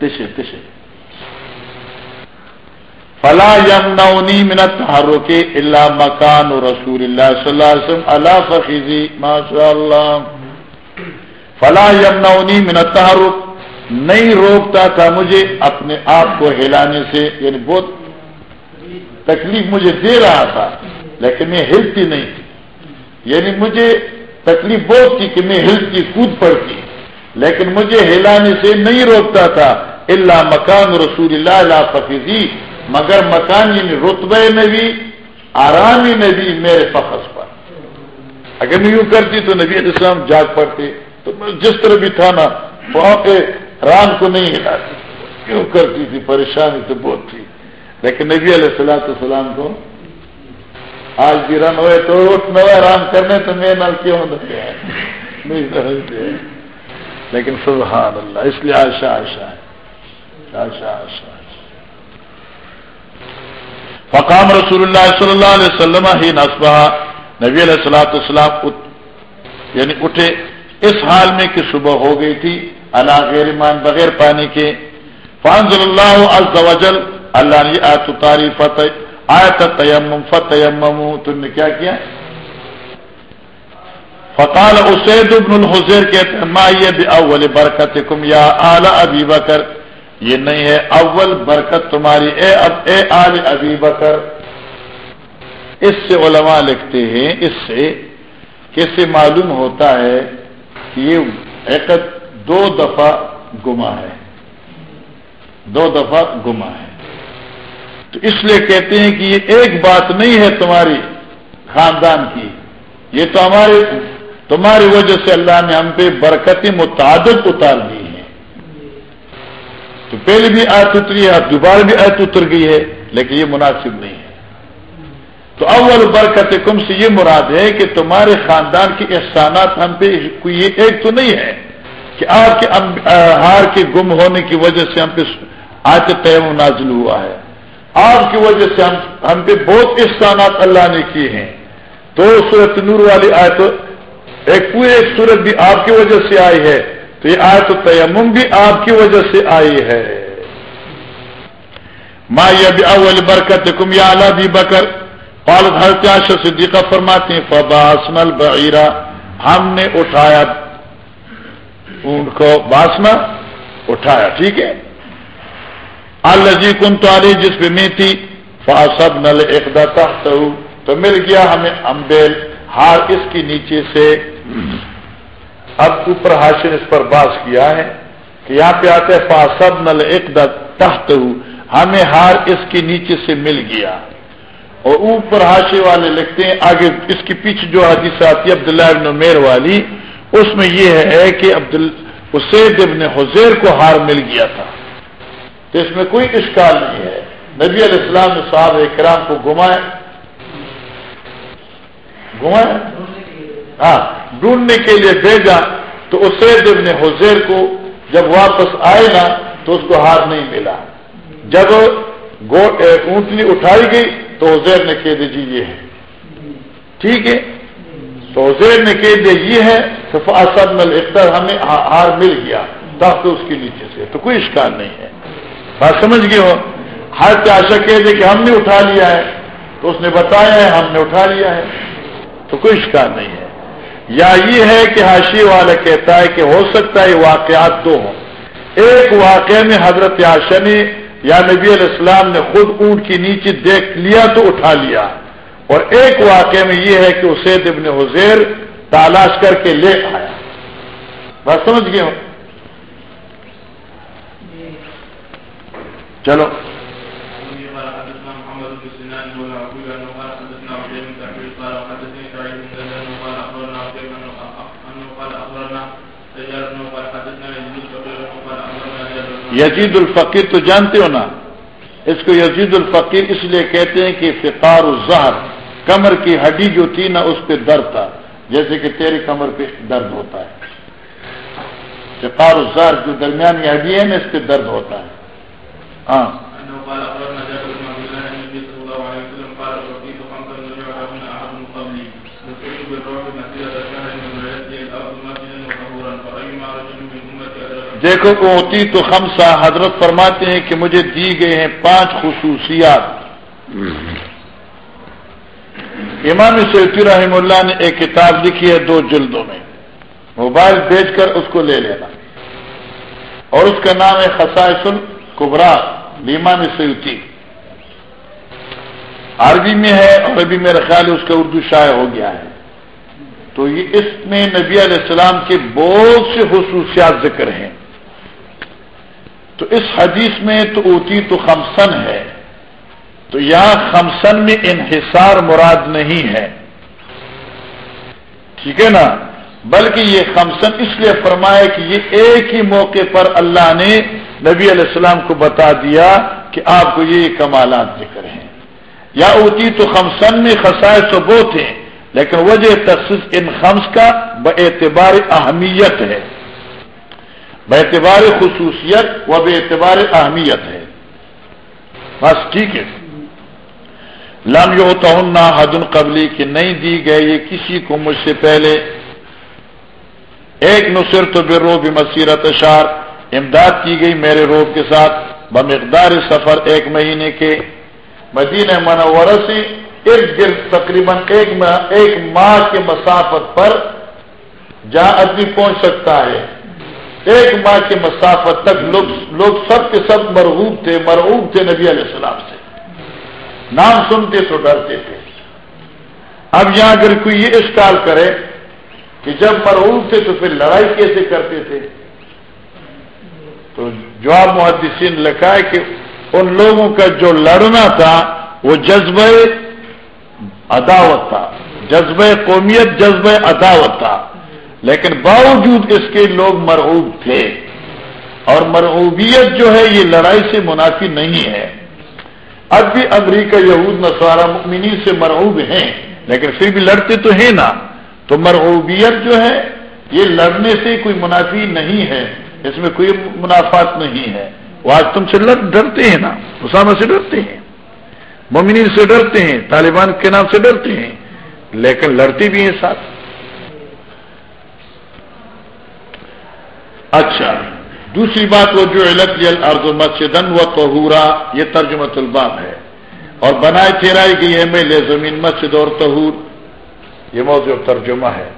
Speaker 1: تشے تشے فلا یم نونی منت ہارو کے اللہ مکان رسول اللہ صلی اللہ علیہ وسلم اللہ فخیزی ماشاء اللہ فلا یمنونی من تعارف نہیں روکتا تھا مجھے اپنے آپ کو ہلانے سے یعنی بہت تکلیف مجھے دے رہا تھا، لیکن میں ہلتی نہیں۔ تھی یعنی مجھے تکلیف بہت تھی کہ میں ہلتی کود پڑتی لیکن مجھے ہلانے سے نہیں روکتا تھا۔ اللہ مکان رسول اللہ اللہ فقیزی مگر مکان یعنی رتبے میں بھی، آرامی میں بھی میرے فخص پر۔ اگر میں یوں کرتی تو نبی علیہ السلام جاگ پڑتے۔ تو میں جس طرح بھی تھا نا، وہاں پہ رام کو نہیں ہلاتی کیوں کرتی تھی؟ پریشانی تو بہت تھی۔ لیکن نبی علیہ السلام السلام کو آج بھی رن ہوئے تو اٹھنا آرام کرنے تو میں نل کیوں ہیں نہیں سمجھتے۔ لیکن سبحان اللہ، اس لیے آشا آشا ہے۔ آشا آشا فقام رسول اللہ صلی اللہ علیہ وسلم ہی نسبہ نبی علیہ السلاۃ السلام یعنی اٹھے۔ اس حال میں کہ صبح ہو گئی تھی اللہ غیر ایمان بغیر پانی کے۔ فانزل اللہ عز وجل اللہ نے آت اتاری فتح آیت تیمم فتیمم تم نے کیا کیا؟ فقال اسید ابن الحزیر کہتے ہیں، ما یہ بھی اول برکت کم یا اعلی ابی بکر؟ یہ نہیں ہے، اول برکت تمہاری، اے اب اے آل ابی بکر۔ اس سے علماء لکھتے ہیں، اس سے کیسے معلوم ہوتا ہے کہ یہ ایک دو دفعہ گما ہے۔ دو دفعہ گما ہے۔ تو اس لیے کہتے ہیں کہ یہ ایک بات نہیں ہے تمہاری خاندان کی۔ یہ تو ہمارے، تمہاری وجہ سے اللہ نے ہم پہ برکتی متعدد اتار دی ہے تو پہلے بھی آیت اتری ہے دوبارہ بھی آیت اتر گئی ہے، لیکن یہ مناسب نہیں ہے۔ تو اول برکت کم سے یہ مراد ہے کہ تمہارے خاندان کے احسانات ہم پہ کوئی ایک تو نہیں ہے کہ آپ کے ہار کے گم ہونے کی وجہ سے ہم پہ آج تیم نازل ہوا ہے۔ آپ کی وجہ سے ہم ہم پہ بہت احسانات اللہ نے کیے ہیں۔ تو سورت نور والی آئے تو ایک پوری ایک سورت بھی آپ کی وجہ سے آئی ہے، تو یہ آئے تو تیمم بھی آپ کی وجہ سے آئی ہے۔ ما یہ اول برکت کم یا اللہ بھی بکر پالت ہر صدیقہ فرماتے ہیں فباسم البعیرہ ہم نے اٹھایا اونٹ کو باسما اٹھایا، ٹھیک ہے؟ الجی کن تو علی جس پہ میں تھی فاسب نل اقدا تو مل گیا ہمیں امبیل، ہار اس کے نیچے سے۔ اب اوپر حاصل اس پر باس کیا ہے کہ یہاں پہ آتے فاسب نل اقدا تحت ہمیں ہار اس کے نیچے سے مل گیا۔ اور اوپر حاشے والے لکھتے ہیں، آگے اس کے پیچھے جو حدیث آتی ہے، عبداللہ ابن میر والی، اس میں یہ ہے کہ عبد اسید ابن حزیر کو ہار مل گیا تھا۔ تو اس میں کوئی اشکال نہیں ہے۔ نبی علیہ السلام نے صاحب اکرام کو گھمائے۔ گھمائے؟ ہاں ڈھونڈنے کے لیے بھیجا۔ تو اسید ابن حزیر کو جب واپس آئے نا، تو اس کو ہار نہیں ملا۔ جب اونٹنی اٹھائی گئی تو زیر نے کہہ دی جی یہ ہے۔ ٹھیک ہے؟ تو زیر نے کہہ دیا جی یہ ہے تو مل اختر ہمیں ہار مل گیا۔ تاکہ اس کے نیچے سے۔ تو کوئی اشکال نہیں ہے۔ بات سمجھ گئے ہو؟ ہر چاشا کہہ دے کہ ہم نے اٹھا لیا ہے۔ تو اس نے بتایا ہے، ہم نے اٹھا لیا ہے۔ تو کوئی اشکال نہیں ہے۔ یا یہ ہے کہ حاشی والا کہتا ہے کہ ہو سکتا ہے واقعات دو ہوں۔ ایک واقعے میں حضرت آشا نے یا نبی علیہ السلام نے خود اونٹ کی نیچے دیکھ لیا تو اٹھا لیا۔ اور ایک واقعے میں یہ ہے کہ اسے ابن حزیر تلاش کر کے لے آیا۔ بس سمجھ گئے ہوں چلو۔ یزید الفقیر تو جانتے ہو نا؟ اس کو یزید الفقیر اس لیے کہتے ہیں کہ فقار الظہر کمر کی ہڈی جو تھی نا، اس پہ درد تھا۔ جیسے کہ تیرے کمر پہ درد ہوتا ہے۔ فقار الظہر جو درمیان ہڈی ہے نا اس پہ درد ہوتا ہے۔ ہاں۔ دیکھو ہوتی تو خمسا حضرت فرماتے ہیں کہ مجھے دی گئے ہیں پانچ خصوصیات۔ امام سیفی رحم اللہ نے ایک کتاب لکھی ہے دو جلدوں میں۔ موبائل بھیج کر اس کو لے لینا۔ اور اس کا نام ہے خسائش القبرا امام سیوتی عربی میں ہے اور ابھی میرا خیال ہے اس کا اردو شائع ہو گیا ہے۔ تو یہ اس میں نبی علیہ السلام کے بہت سے خصوصیات ذکر ہیں۔ تو اس حدیث میں تو اوتی تو خمسن ہے۔ تو یہاں خمسن میں انحصار مراد نہیں ہے۔ ٹھیک ہے نا؟ بلکہ یہ خمسن اس لیے فرمایا کہ یہ ایک ہی موقع پر اللہ نے نبی علیہ السلام کو بتا دیا کہ آپ کو یہ کمالات ذکر ہیں۔ یا اوتی تو خمسن میں خسائے تو وہ تھے لیکن وجہ تخصیص ان خمس کا ب اعتبار اہمیت ہے۔ اعتبار خصوصیت و بے اعتبار اہمیت ہے۔ بس ٹھیک ہے۔ لم یو تو حد قبلی کی نہیں دی گئی یہ کسی کو مجھ سے پہلے۔ ایک نصر تو بے روب مسیرت اشار امداد کی گئی میرے روب کے ساتھ بمقدار سفر ایک مہینے کے۔ مدینہ منورہ سے ارد گرد تقریباً ایک ایک ماہ کے مسافت پر جہاں آدمی پہنچ سکتا ہے۔ ایک ماہ کے مسافت تک لوگ لوگ سب کے سب مرغوب تھے مرغوب تھے نبی علیہ السلام سے۔ نام سنتے تو ڈرتے تھے۔ اب یہاں اگر کوئی یہ اسٹال کرے کہ جب مرغوب تھے تو پھر لڑائی کیسے کرتے تھے؟ تو جواب محدثین لکھا ہے کہ ان لوگوں کا جو لڑنا تھا، وہ جذبہ عداوت تھا۔ جذبہ قومیت، جذبہ عداوت تھا۔ لیکن باوجود اس کے لوگ مرعوب تھے اور مرعوبیت جو ہے یہ لڑائی سے منافی نہیں ہے۔ اب بھی امریکہ، یہود نسوارا مکمنی سے مرعوب ہیں، لیکن پھر بھی لڑتے تو ہیں نا۔ تو مرعوبیت جو ہے، یہ لڑنے سے کوئی منافی نہیں ہے۔ اس میں کوئی منافعات نہیں ہے۔ وہ آج تم سے ڈرتے ہیں نا۔ اسامہ سے ڈرتے ہیں۔ مومنین سے ڈرتے ہیں۔ طالبان کے نام سے ڈرتے ہیں۔ لیکن لڑتے بھی ہیں ساتھ۔ اچھا۔ دوسری بات وہ جو علت ارض مسجد و تہورا یہ ترجمہ الباب ہے۔ اور بنائے ٹھہرائی گئی ہے میں لے زمین، مسجد اور تہور یہ موضوع ترجمہ ہے۔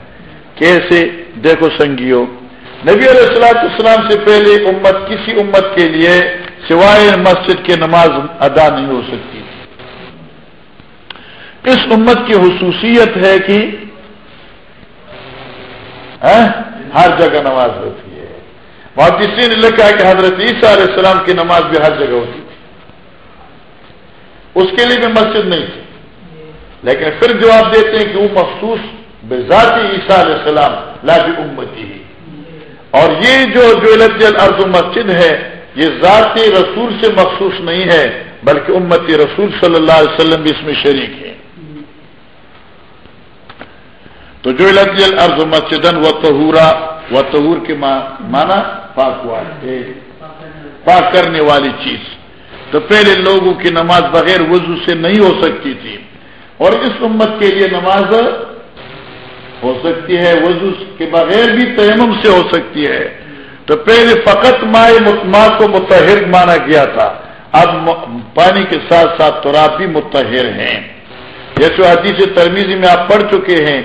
Speaker 1: کیسے؟ دیکھو سنگیو نبی علیہ السلاط اسلام سے پہلے امت، کسی امت کے لیے سوائے مسجد کے نماز ادا نہیں ہو سکتی۔ اس امت کی خصوصیت ہے کہ ہاں، ہر جگہ نماز ہوتی۔ ہے وہاں کسی نے لکھا ہے کہ حضرت عیسیٰ علیہ السلام کی نماز بھی ہر جگہ ہوتی تھی۔ اس کے لیے بھی مسجد نہیں تھی۔ لیکن پھر جو آپ دیتے ہیں کہ وہ مخصوص بذاتی عیسیٰ علیہ السلام لاجی امتی ہی۔ اور یہ جو جو ارض مسجد ہے، یہ ذاتی رسول سے مخصوص نہیں ہے، بلکہ امتی رسول صلی اللہ علیہ وسلم بھی اس میں شریک ہے تو جو ارض مسجدن و تہورا و تہور کے مانا پاک پاک کرنے والی چیز. تو پہلے لوگوں کی نماز بغیر وضو سے نہیں ہو سکتی تھی. اور اس امت کے لیے نماز ہو سکتی ہے، وضو کے بغیر بھی تیمم سے ہو سکتی ہے. تو پہلے فقط مائع ماں کو متحر مانا گیا تھا. اب پانی کے ساتھ ساتھ تو بھی متحر ہیں. جیسے حدیث ترمیزی میں آپ پڑھ چکے ہیں،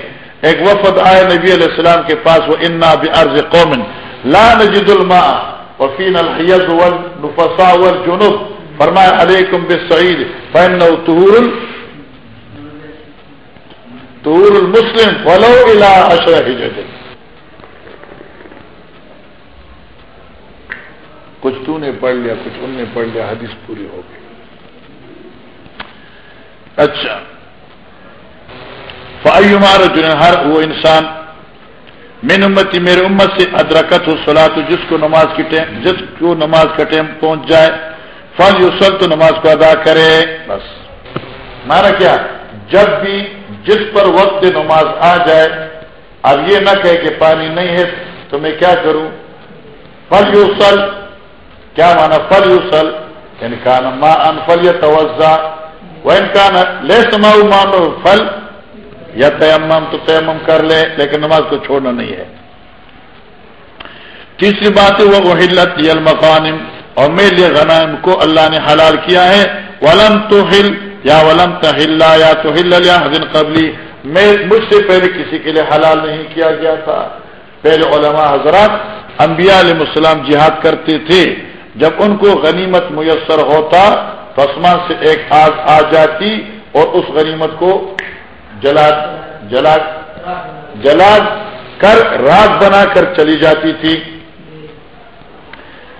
Speaker 1: ایک وفد آئے نبی علیہ السلام کے پاس، وہ انا بارض قومن لا نجد الماء. وفین الحیض والنفساء والجنوب. فرمایا، علیکم بالسعید. فإنه طهور طهور المسلم. ولو الى عشر حجج. کچھ تو نے پڑھ لیا، کچھ ان نے پڑھ لیا، حدیث پوری ہو گئی. اچھا. فائی مارو جو ہر وہ انسان من امتی میرے امت سے ادرکت ہو سلا تو جس کو نماز کی ٹائم جس کو نماز کا ٹائم پہنچ جائے، فل یوسل تو نماز کو ادا کرے، بس۔ مانا کیا؟ جب بھی جس پر وقت نماز آ جائے، اب یہ نہ کہے کہ پانی نہیں ہے، تو میں کیا کروں؟ فل یوسل۔ کیا مانا فل یوسل؟ یعنی کہنا ان فل یا توجہ وہ ان کا لے سماؤ مانو فل یا تیمم تو تیمم کر لے، لیکن نماز کو چھوڑنا نہیں ہے۔ تیسری بات ہے وہ ہلت المقانم۔ اور میرے غنائم کو اللہ نے حلال کیا ہے۔ ولم تو ہل یا ولم تہلا یا تو ہل حضن قبلی میں مجھ سے پہلے کسی کے لیے حلال نہیں کیا گیا تھا۔ پہلے علماء حضرات، انبیاء علیہ السلام جہاد کرتے تھے۔ جب ان کو غنیمت میسر ہوتا، تو سے ایک آگ آ جاتی اور اس غنیمت کو جلا جلا جلا کر راگ بنا کر چلی جاتی تھی۔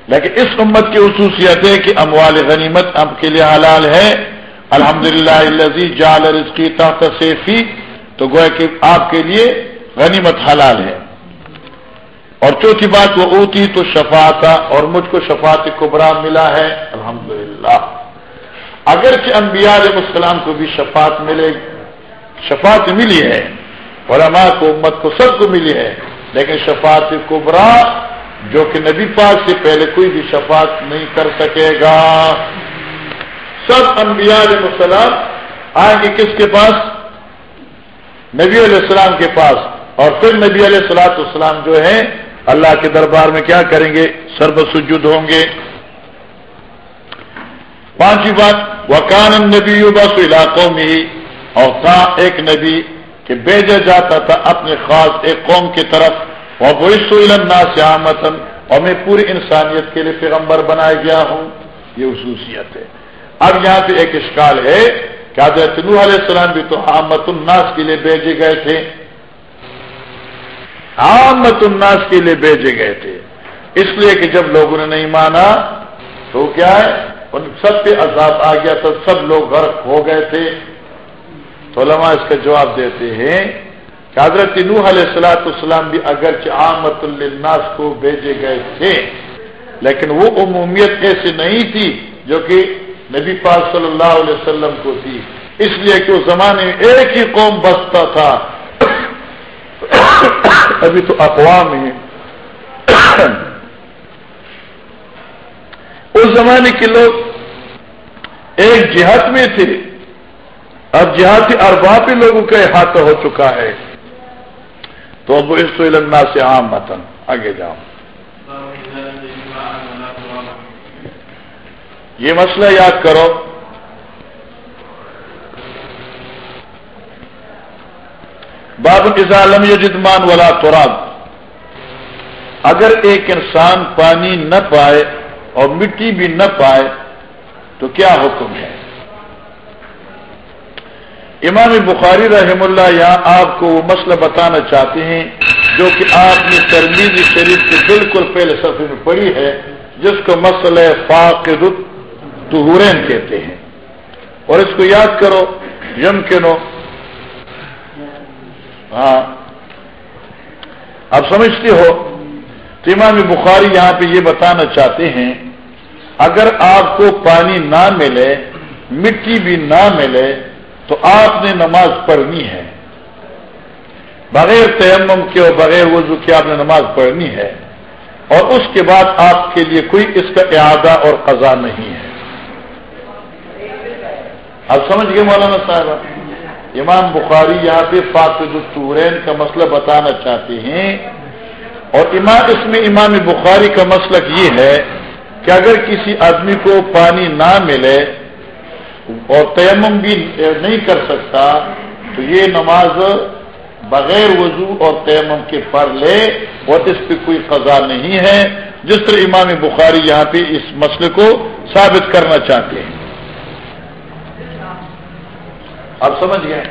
Speaker 1: لیکن اس امت کی خصوصیت ہے کہ اموال غنیمت اب کے لیے حلال ہے۔ الحمد للہ جال رزقی تحت سیفی، تو گویا کہ آپ کے لیے غنیمت حلال ہے۔ اور چوتھی بات، وہ اوتی تو شفا تھا اور مجھ کو شفاعت کبرا ملا ہے۔ الحمدللہ۔ اگرچہ انبیاء علیہ السلام کو بھی شفاعت ملے۔ شفاعت ملی ہے۔ علماء کو، امت کو سب کو ملی ہے۔ لیکن شفاعت کبرا، جو کہ نبی پاک سے پہلے کوئی بھی شفاعت نہیں کر سکے گا۔ سب انبیاء علیہ السلام آئیں گے کس کے پاس؟ نبی علیہ السلام کے پاس۔ اور پھر نبی علیہ السلاۃ السلام جو ہے اللہ کے دربار میں کیا کریں گے؟ سرب سجد ہوں گے۔ پانچویں بات وکان نبی بس علاقوں میں اور کہاں ایک نبی کہ بھیجا جاتا تھا اپنے خاص ایک قوم کی طرف اور وہ سیامتن اور میں پوری انسانیت کے لیے پیغمبر بنایا گیا ہوں۔ یہ خصوصیت ہے۔ اب یہاں پہ ایک اشکال ہے کہ حضرت نوح علیہ السلام بھی تو آمت الناس کے لیے بھیجے گئے تھے۔ آمت الناس کے لیے بھیجے گئے تھے۔ اس لیے کہ جب لوگوں نے نہیں مانا تو کیا ہے؟ ان سب پہ عذاب آ گیا تو سب لوگ غرق ہو گئے تھے۔ تو علماء اس کا جواب دیتے ہیں کہ حضرت نوح علیہ السلاۃ السلام بھی اگرچہ آمت الناس کو بھیجے گئے تھے، لیکن وہ عمومیت ایسی نہیں تھی جو کہ نبی پاک صلی اللہ علیہ وسلم کو تھی۔ اس لیے کہ اس زمانے میں ایک ہی قوم بستا تھا۔ ابھی تو اقوام ہے اس زمانے کے لوگ ایک جہاد میں تھے۔ اب جہادی اربابی لوگوں کا احاطہ ہو چکا ہے۔ تو اب اس تو علما سے عام متن آگے جاؤ۔ یہ مسئلہ یاد کرو۔ باب ازالم یجدمان والا تراب۔ اگر ایک انسان پانی نہ پائے اور مٹی بھی نہ پائے تو کیا حکم ہے؟ امام بخاری رحم اللہ یہاں آپ کو وہ مسئلہ بتانا چاہتے ہیں، جو کہ آپ نے ترمیزی شریف کے بالکل پہلے صفحے میں پڑھی ہے، جس کو مسئلہ فاقد تہورین کہتے ہیں۔ اور اس کو یاد کرو یم کنو ہاں۔ اب سمجھتے ہو؟ تو امام بخاری یہاں پہ یہ بتانا چاہتے ہیں، اگر آپ کو پانی نہ ملے، مٹی بھی نہ ملے تو آپ نے نماز پڑھنی ہے۔ بغیر تیمم کے اور بغیر وضو کے آپ نے نماز پڑھنی ہے۔ اور اس کے بعد آپ کے لیے کوئی اس کا اعادہ اور قضا نہیں ہے۔ اب سمجھ گئے مولانا صاحب؟ امام بخاری یہاں پہ فاطد الطورین کا مسئلہ بتانا چاہتے ہیں۔ اور امام، اس میں امام بخاری کا مسلک یہ ہے کہ اگر کسی آدمی کو پانی نہ ملے اور تیمم بھی نہیں کر سکتا، تو یہ نماز بغیر وضو اور تیمم کے پڑھ لے، اور اس پہ کوئی قضا نہیں ہے۔ جس طرح امام بخاری یہاں پہ اس مسئلے کو ثابت کرنا چاہتے ہیں۔ آپ سمجھ گئے؟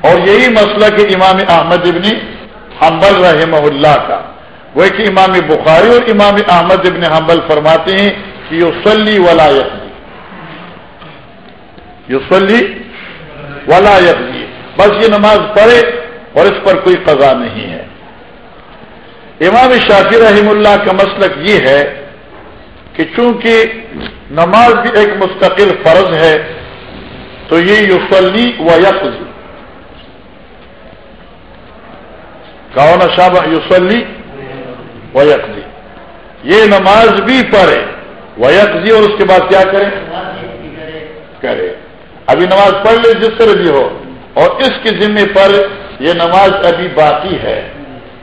Speaker 1: اور یہی مسئلہ کہ امام احمد ابن حنبل رحمہ اللہ کا۔ وہ کہ امام بخاری اور امام احمد ابن حنبل فرماتے ہیں کہ یوسلی ولا یقنی یوسلی ولا یقنی بس یہ نماز پڑھے اور اس پر کوئی قضا نہیں ہے۔ امام شافی رحم اللہ کا مسلک یہ ہے کہ چونکہ نماز بھی ایک مستقل فرض ہے، تو یہ یوسلی و یقزی کون شاب یوسلی و یکزی یہ نماز بھی پڑھے و یکزی اور اس کے بعد کیا کرے کرے۔ ابھی نماز پڑھ لے جس طرح بھی ہو۔ اور اس کے ذمے پر یہ نماز ابھی باقی ہے۔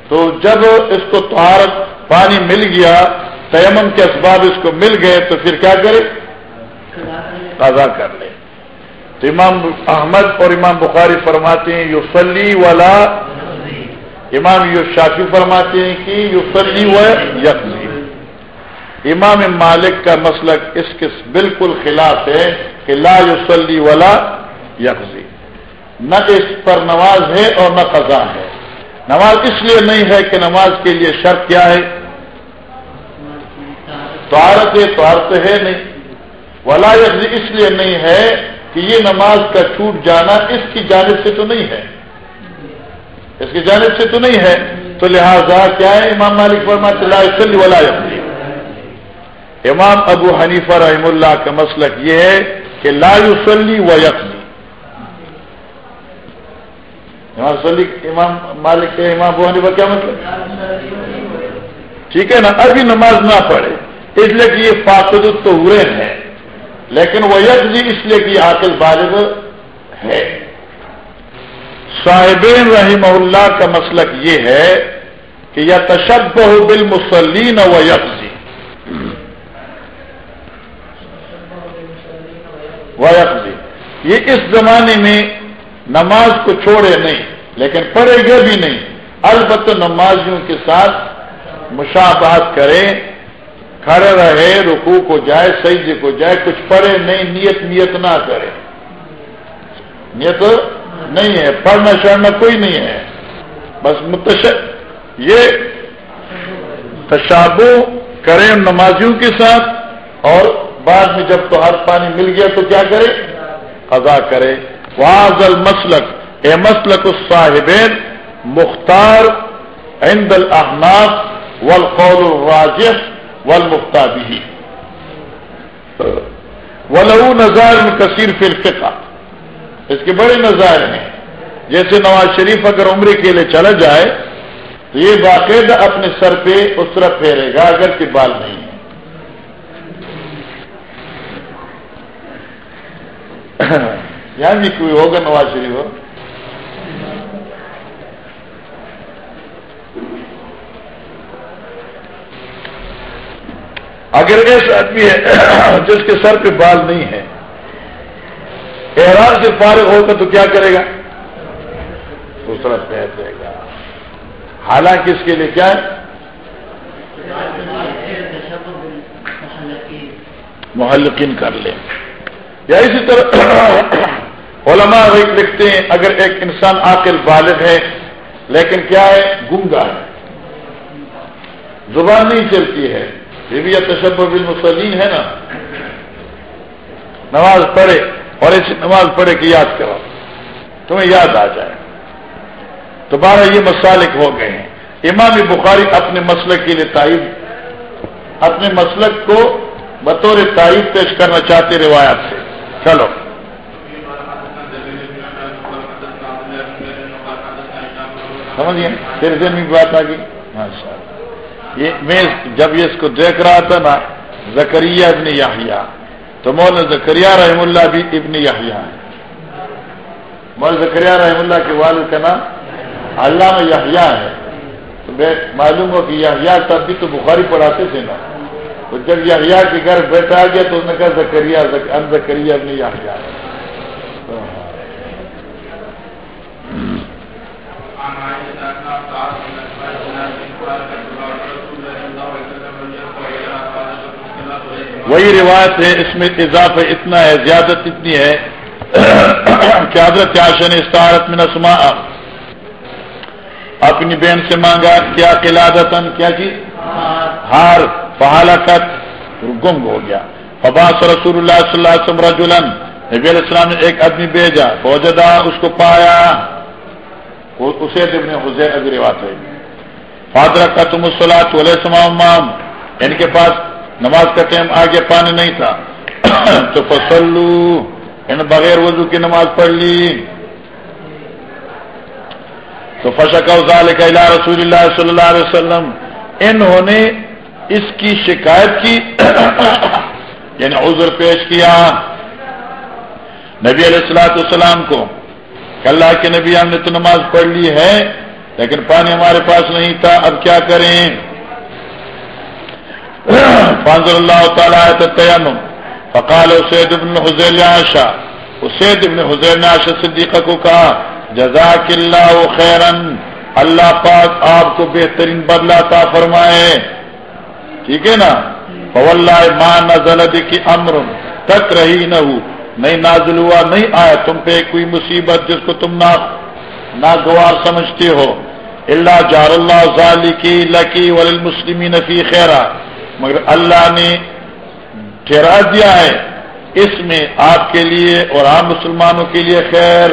Speaker 1: تو جب اس کو تہارت پانی مل گیا، تیمم کے اسباب اس کو مل گئے، تو پھر کیا کرے؟ تازہ کر لے۔ تو امام احمد اور امام بخاری فرماتے ہیں یوسلی والا امام یو شافی فرماتے ہیں کہ یوسلی و یکزی امام مالک کا مسلک اس کے بالکل خلاف ہے کہ لا یو سلی والا یکزی نہ اس پر نماز ہے اور نہ قضا ہے۔ نماز اس لیے نہیں ہے کہ نماز کے لیے شرط کیا ہے۔ توارت ہے توارت ہے نہیں۔ ولا یکزی اس لیے نہیں ہے کہ یہ نماز کا چھوٹ جانا اس کی جانب سے تو نہیں ہے۔ اس کی جانب سے تو نہیں ہے۔ تو لہذا کیا ہے؟ امام مالک فرما ولا امام ابو حنیفہ رحم اللہ کا مسلک یہ ہے کہ لا یوسلی و یقلی۔ امام سلی امام مالک کے امام بوانی کا کیا مطلب؟ ٹھیک ہے نا؟ ابھی نماز نہ پڑھے۔ اس لیے کہ یہ فاقد تو ہے۔ لیکن وہ یکلی اس لیے کہ عاقل بالغ ہے۔ صاحبین رحمہ اللہ کا مسلک یہ ہے کہ یا تشب ہو و یکسی و یہ اس زمانے میں نماز کو چھوڑے نہیں، لیکن پڑھے گا بھی نہیں۔ البتہ نمازیوں کے ساتھ مشابہت کرے، کھڑے رہے رکو کو جائے، سجدے کو جائے، کچھ پڑھے نہیں، نیت نیت نہ کرے۔ نیت نہیں ہے، پڑھنا چڑھنا کوئی نہیں ہے۔ بس متش، یہ تشابو کرے نمازیوں کے ساتھ اور بعد میں جب تو ہر پانی مل گیا تو کیا کرے؟ قضا کرے۔ واض المسلک اے مسلک الصاحبین، مختار عند الاحناف والقول الراجح والمختابی ولو نظار کثیر فی الفقہ اس کے بڑے نظائر ہیں۔ جیسے نواز شریف اگر عمرے کے لیے چلا جائے، تو یہ باقاعدہ اپنے سر پہ اس طرح پھیرے گا، اگر کہ بال نہیں ہے یہاں بھی کوئی ہوگا نواز شریف اگر ایسا آدمی ہے جس کے سر پہ بال نہیں ہے، احرام سے فارغ ہوگا تو کیا کرے گا؟ دوسرا پہن دے گا۔ حالانکہ اس کے لیے کیا ہے؟ محلقین کر لیں۔ یا اسی طرح علماء لکھتے ہیں، اگر ایک انسان عاقل بالغ ہے، لیکن کیا ہے؟ گنگا ہے۔ زبان نہیں چلتی ہے۔ یہ بھی تشب بالمسلین ہے نا۔ نماز پڑھے اور ایسی نماز پڑھے کہ یاد کرو۔ تمہیں یاد آ جائے۔ دوبارہ یہ مسالک ہو گئے ہیں۔ امام بخاری اپنے مسلک کے لیے تائید، اپنے مسلک کو بطور تائید پیش کرنا چاہتے روایات سے۔ چلو۔ سمجھیے؟ پھر دن میں بات آ گئی ماشاء یہ میں جب یہ اس کو دیکھ رہا تھا نا زکریہ ابن یاہیا تو مول زکریہ رحم اللہ بھی ابن یاہیا ہے مول زکریہ رحم اللہ کے والد کا نام علامہ یاہیا ہے۔ تو میں معلوم ہو کہ یاہیا تب بھی تو بخاری پڑھاتے تھے نا۔ تو جب یاہیا کے گھر بیٹھا آ گیا تو انہوں نے کہا زکریہ زکریہ ابن یاہیا ہے وہی روایت ہے، اس میں اضافہ اتنا ہے، زیادت اتنی ہے کہ حضرت آشن استعارت میں نسما اپنی بہن سے مانگا، کیا قلادتن کیا کی ہار فہالکت گم ہو گیا۔ فباس رسول اللہ صلی اللہ علیہ وسلم رجلن نبی علیہ السلام نے ایک آدمی بھیجا فوجدا اس کو پایا۔ اسے ابن حسین ابھی روایت ہے فادر کا تم السلاط علیہ السلام ان کے پاس نماز کا ٹائم آگے پانی نہیں تھا۔ تو فصلو، ان بغیر وضو کی نماز پڑھ لی۔ تو فشک کا رسول اللہ صلی اللہ علیہ وسلم۔ انہوں نے اس کی شکایت کی یعنی عذر پیش کیا۔ نبی علیہ السلاۃ السلام کو، کہ اللہ کے نبی ہم نے تو نماز پڑھ لی ہے، لیکن پانی ہمارے پاس نہیں تھا، اب کیا کریں؟ فانزل اللہ تعالیٰ تیم فقال اسید ابن حزیل عاشا اسید ابن حزیل نے عاشا صدیقہ کو کہا، جزاک اللہ خیرن۔ اللہ پاک آپ کو بہترین بدلا تا فرمائے۔ ٹھیک ہے نا؟ فواللہ ما نزل کی امر تک رہی نہ ہو نہیں نازل ہوا، نہیں آیا۔ تم پہ کوئی مصیبت جس کو تم نہ ناگوار سمجھتے ہو۔ اللہ جار اللہ ظالی کی لکی وللمسلمین فی خیرہ۔ مگر اللہ نے ٹھہرا دیا ہے۔ اس میں آپ کے لیے اور عام مسلمانوں کے لیے خیر۔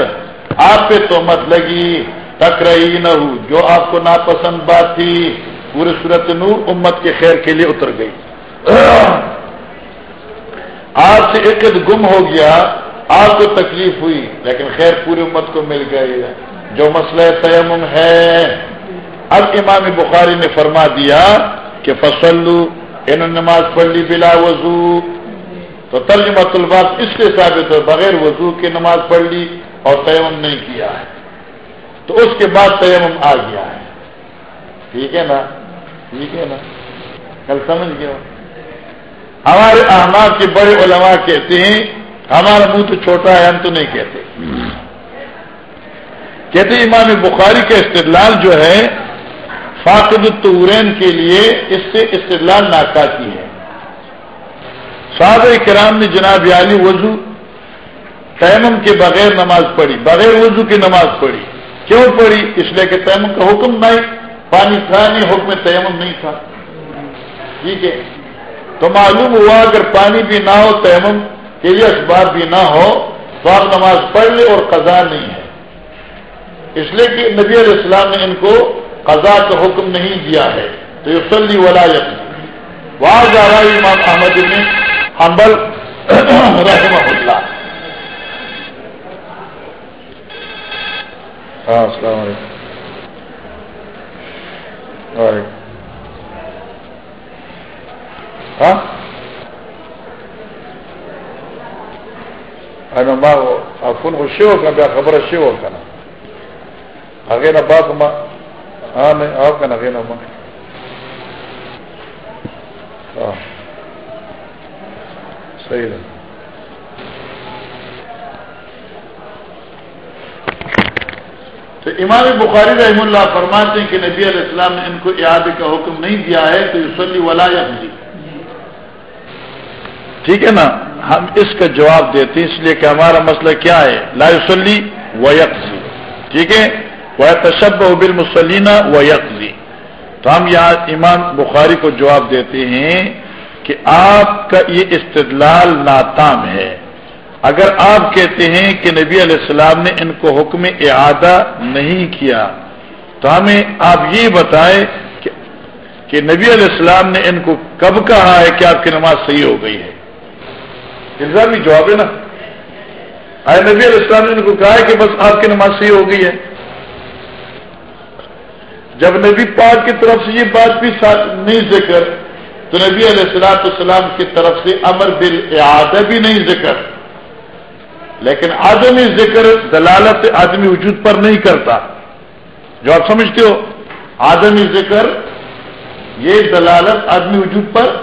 Speaker 1: آپ پہ تو مت لگی۔ تک رہی نہ ہو جو آپ کو ناپسند بات تھی پورے صورت نور امت کے خیر کے لیے اتر گئی۔ آپ سے عقد گم ہو گیا آپ کو تکلیف ہوئی، لیکن خیر پوری امت کو مل گئی۔ جو مسئلہ تیمم ہے، اب امام بخاری نے فرما دیا کہ فصلو، انہوں نماز پڑھ لی بلا وضو۔ تو ترجمہ طلبات اس سے ثابت ہو بغیر وضو کی نماز پڑھ لی اور تیمم نہیں کیا ہے۔ تو اس کے بعد تیمم آ گیا ہے۔ ٹھیک ہے نا؟ ٹھیک ہے نا؟ کل سمجھ گیا ہمارے احمد کے بڑے علماء کہتے ہیں، ہمارا منہ تو چھوٹا ہے، ہم تو نہیں کہتے۔ کہتے امام بخاری کا استدلال جو ہے، فاقد الطورین کے لیے اس سے استدلال ناکافی ہے۔ صحابہ کرام نے جناب علی وضو تیمم کے بغیر نماز پڑھی، بغیر وضو کی نماز پڑھی۔ کیوں پڑھی اس لیے کہ تیمم کا حکم نہیں پانی تھا نہیں حکم تیمم نہیں تھا۔ ٹھیک ہے؟ تو معلوم ہوا اگر پانی بھی نہ ہو تیمم کے لیے اسباب بھی نہ ہو، تو آپ نماز پڑھ لے اور قضا نہیں ہے۔ اس لیے کہ نبی علیہ السلام نے ان کو قضا کا حکم نہیں دیا ہے۔ تو یہ سلی ولا وہاں جا رہا ہے امام احمد نے حنبل رحمہ اللہ۔ ہاں السلام علیکم۔ وعلیکم۔ ہاں؟ ما فون خو شی وکړه بیا خبره شی وکړه هغه نه بعد ما ها نه او کنه هغه نه ما. صحیح ده. تو امام بخاری رحم اللہ فرماتے ہیں کہ نبی علیہ السلام نے ان کو اعادے کا حکم نہیں دیا ہے تو یوسلی ولا یا ٹھیک ہے نا؟ ہم اس کا جواب دیتے ہیں اس لیے کہ ہمارا مسئلہ کیا ہے؟ لا یوسلی و یکزی ٹھیک ہے؟ وہ تشب و بل و یکزی تو ہم یہاں امام بخاری کو جواب دیتے ہیں کہ آپ کا یہ استدلال ناتام ہے۔ اگر آپ کہتے ہیں کہ نبی علیہ السلام نے ان کو حکم اعادہ نہیں کیا، تو ہمیں آپ یہ بتائیں کہ نبی علیہ السلام نے ان کو کب کہا ہے کہ آپ کی نماز صحیح ہو گئی ہے؟ بھی جواب ہے نا؟ آئے نبی علیہ السلام نے ان کو کہا ہے کہ بس آپ کی نماز صحیح ہو گئی ہے۔ جب نبی پاک کی طرف سے یہ بات بھی نہیں ذکر، تو نبی علیہ السلام السلام کی طرف سے امر بل اعادہ بھی نہیں ذکر۔ لیکن آدمی ذکر دلالت آدمی وجود پر نہیں کرتا۔ جو آپ سمجھتے ہو آدمی ذکر یہ دلالت آدمی وجود پر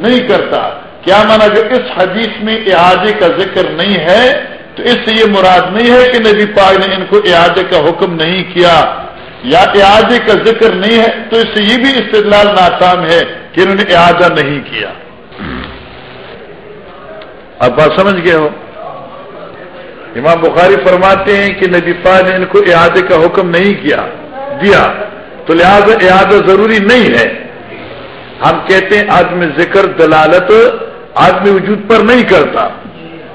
Speaker 1: نہیں کرتا۔ کیا مانا اگر اس حدیث میں اعادے کا ذکر نہیں ہے، تو اس سے یہ مراد نہیں ہے کہ نبی پاک نے ان کو اعادے کا حکم نہیں کیا۔ یا اعادے کا ذکر نہیں ہے، تو اس سے یہ بھی استدلال ناکام ہے کہ انہوں نے اعادہ نہیں کیا۔ اب بات سمجھ گئے ہو؟ امام بخاری فرماتے ہیں کہ نبی پا نے ان کو اعادے کا حکم نہیں کیا، دیا۔ تو لہذا اعادہ ضروری نہیں ہے۔ ہم کہتے ہیں آدمی ذکر دلالت آدمی وجود پر نہیں کرتا۔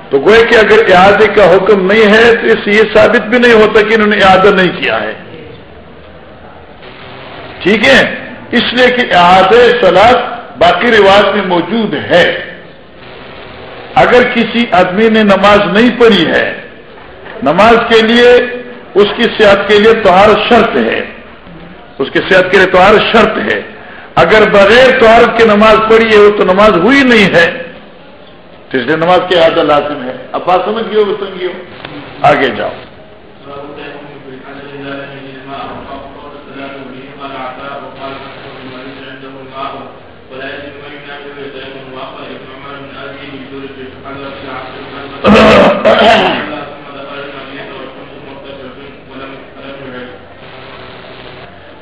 Speaker 1: تو گوئے کہ اگر اعادے کا حکم نہیں ہے تو اس سے یہ ثابت بھی نہیں ہوتا کہ انہوں نے اعادہ نہیں کیا ہے۔ ٹھیک ہے؟ اس لیے کہ اعادے سلاد باقی رواج میں موجود ہے۔ اگر کسی آدمی نے نماز نہیں پڑھی ہے نماز کے لیے اس کی صحت کے لیے توہار شرط ہے۔ اس کی صحت کے لیے توہار شرط ہے۔ اگر بغیر توہارت کی نماز پڑھی ہے تو نماز ہوئی نہیں ہے۔ تو اس لیے نماز کے عادت لازم ہے۔ اب بات سمجھ گئے ہو سمجھ آگے جاؤ۔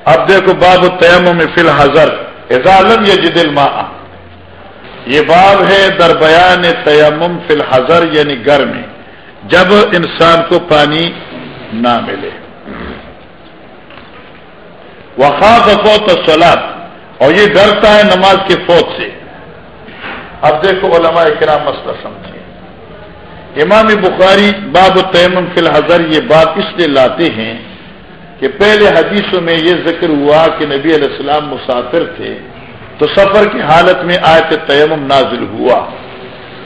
Speaker 1: اب دیکھو باب تیم میں فی الحضر اضالم یا جدل ماں یہ باب ہے در بیان تیمم فی الحضر یعنی گھر میں، جب انسان کو پانی نہ ملے۔ وقاف فوت سلاد اور یہ ڈرتا ہے نماز کے فوت سے۔ اب دیکھو علماء کرام مسئلہ سمجھے امام بخاری باب تیمم فی الحضر یہ بات اس لیے لاتے ہیں کہ پہلے حدیثوں میں یہ ذکر ہوا کہ نبی علیہ السلام مسافر تھے تو سفر کی حالت میں آئے تیمم نازل ہوا۔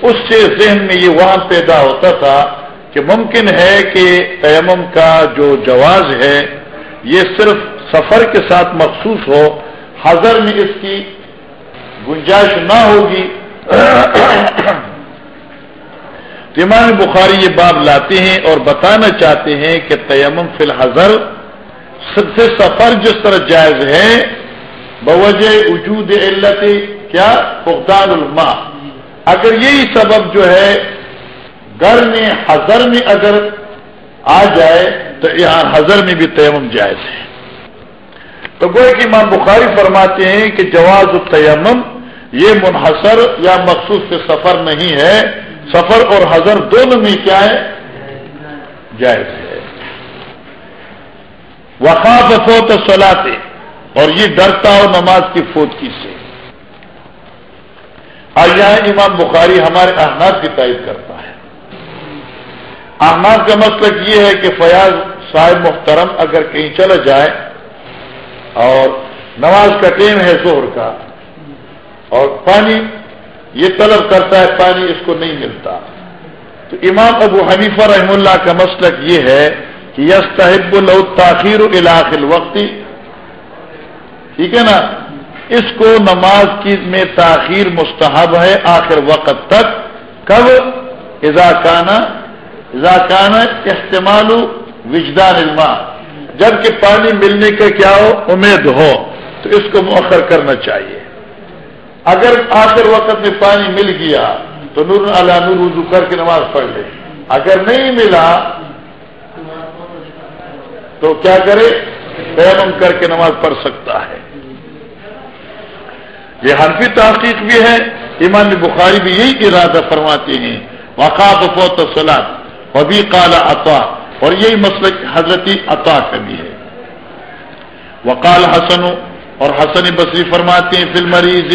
Speaker 1: اس سے ذہن میں یہ وہاں پیدا ہوتا تھا کہ ممکن ہے کہ تیمم کا جو جواز ہے، یہ صرف سفر کے ساتھ مخصوص ہو، حضر میں اس کی گنجائش نہ ہوگی۔ امام بخاری یہ باب لاتے ہیں اور بتانا چاہتے ہیں کہ تیمم فی الحضر سب سے سفر جس طرح جائز ہے بوجہ وجود علت کیا؟ فقدان الماء۔ اگر یہی سبب جو ہے، گھر میں، حضر میں اگر آ جائے، تو یہاں حضر میں بھی تیمم جائز ہے۔ تو گوئے کہ امام بخاری فرماتے ہیں کہ جواز التیمم یہ منحصر یا مخصوص سے سفر نہیں ہے۔ سفر اور حضر دونوں میں کیا ہے؟ جائز ہے۔ وقاف فوت سلاتے اور یہ ڈرتا ہو نماز کی فوتکی سے۔ اور یہاں امام بخاری ہمارے احناف کی تائید کرتا ہے۔ احناف کا مطلب یہ ہے کہ فیاض صاحب محترم اگر کہیں چلا جائے اور نماز کا ٹیم ہے زہر کا اور پانی یہ طلب کرتا ہے پانی اس کو نہیں ملتا۔ تو امام ابو حنیفہ رحم اللہ کا مسلک یہ ہے کہ یس تحب الو تاخیر علاق الوقتی ٹھیک ہے نا؟ اس کو نماز کی میں تاخیر مستحب ہے آخر وقت تک۔ کب؟ اضاکانہ اضاکانہ استعمال وجدان علما جبکہ پانی ملنے کا کیا ہو؟ امید ہو۔ تو اس کو مؤخر کرنا چاہیے۔ اگر آخر وقت میں پانی مل گیا تو نور اللہ نور وضو کر کے نماز پڑھ لے۔ اگر نہیں ملا تو کیا کرے؟ پیغم کر کے نماز پڑھ سکتا ہے۔ یہ حنفی تحقیق بھی ہے ایمان بخاری بھی یہی ارادہ فرماتے ہیں۔ وقات فوت سلاد وبی کالا عطا اور یہی مسئلہ حضرتی عطا کا بھی ہے۔ وقال حسن، اور حسن بصری فرماتے ہیں فل مریض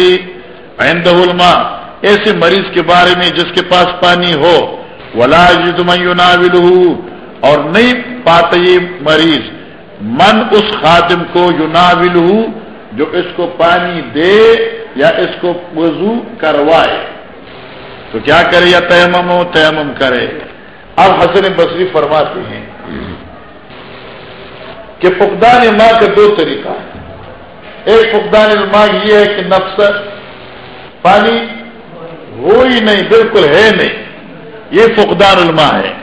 Speaker 1: عند علما ایسے مریض کے بارے میں جس کے پاس پانی ہو، ولا جدمل اور نہیں پاتے مریض، من اس خاتم کو یوناول جو اس کو پانی دے یا اس کو وضو کروائے۔ تو کیا کرے یا تیمم ہو، تیمم کرے۔ اب حسن بصری فرماتے ہیں کہ فقدان ماں کا دو طریقہ ہے۔ ایک فقدان ماں یہ ہے کہ نفس پانی ہو ہی نہیں، بالکل ہے نہیں۔ یہ فقدان الماء ہے۔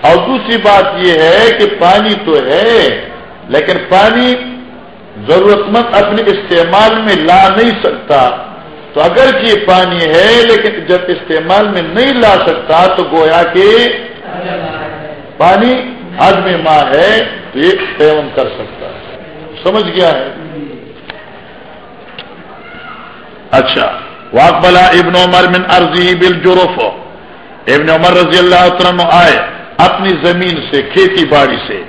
Speaker 1: اور دوسری بات یہ ہے کہ پانی تو ہے، لیکن پانی ضرورت مند اپنے استعمال میں لا نہیں سکتا۔ تو اگر یہ پانی ہے، لیکن جب استعمال میں نہیں لا سکتا، تو گویا کہ پانی آدمی ماں ہے، تو یہ سیون کر سکتا۔ ہے سمجھ گیا ہے؟ اچھا۔ واقبلا ابن عمر من ارضی بل ابن عمر رضی اللہ عنہ آئے۔ اپنی زمین سے، کھیتی باڑی سے۔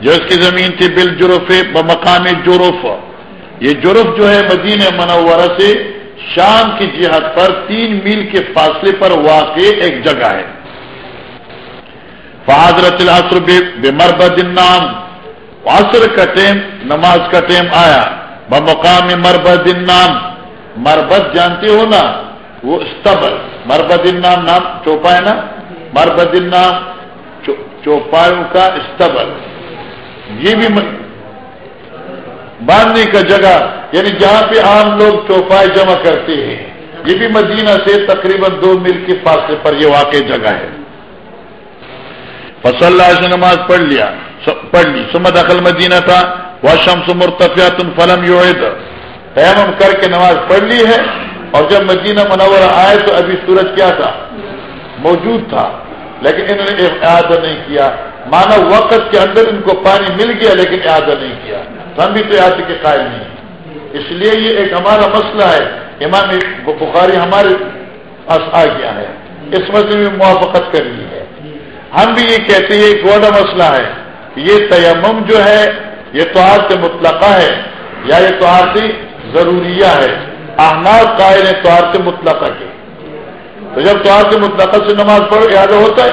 Speaker 1: جو اس کی زمین تھی بل جروف مقام جروف یہ جروف جو ہے مدین منورہ سے شام کی جہاد پر تین میل کے فاصلے پر واقع ایک جگہ ہے۔ فاضرت العصر بے مربد نام عصر کا ٹیم، نماز کا ٹیم آیا۔ بمقام مربد نام مربت جانتے ہو نا؟ وہ استبل۔ مربد نام نام چوپا ہے نا؟ مربد نام چوپایوں کا استبل۔ یہ بھی باندھنے کا جگہ یعنی جہاں پہ عام لوگ چوپائے جمع کرتے ہیں، یہ بھی مدینہ سے تقریباً دو میل کے فاصلے پر یہ واقع جگہ ہے۔ فصل سے نماز پڑھ لیا پڑھ لی۔ سمد عقل مدینہ تھا وہ شمس مرتفیہ تم فلم یو تیمم کر کے نماز پڑھ لی ہے، اور جب مدینہ منورہ آئے تو ابھی سورج کیا تھا؟ موجود تھا۔ لیکن انہوں نے اعادہ نہیں کیا۔ مانا وقت کے اندر ان کو پانی مل گیا لیکن اعادہ نہیں کیا۔ ہم بھی تو اعادے کے قائل نہیں اس لیے یہ ایک ہمارا مسئلہ ہے۔ امام بخاری ہمارے پاس آ گیا ہے۔ اس مسئلے میں موافقت کر لی ہے۔ ہم بھی یہ کہتے ہیں، ایک بڑا مسئلہ ہے یہ تیمم جو ہے، یہ تو سے مطلقہ ہے یا یہ تو سے ضروریہ ہے؟ احمد قائل ہے تو سے مطلقہ کے۔ تو جب تو سے مطلقہ سے نماز پڑھو یاد ہوتا ہے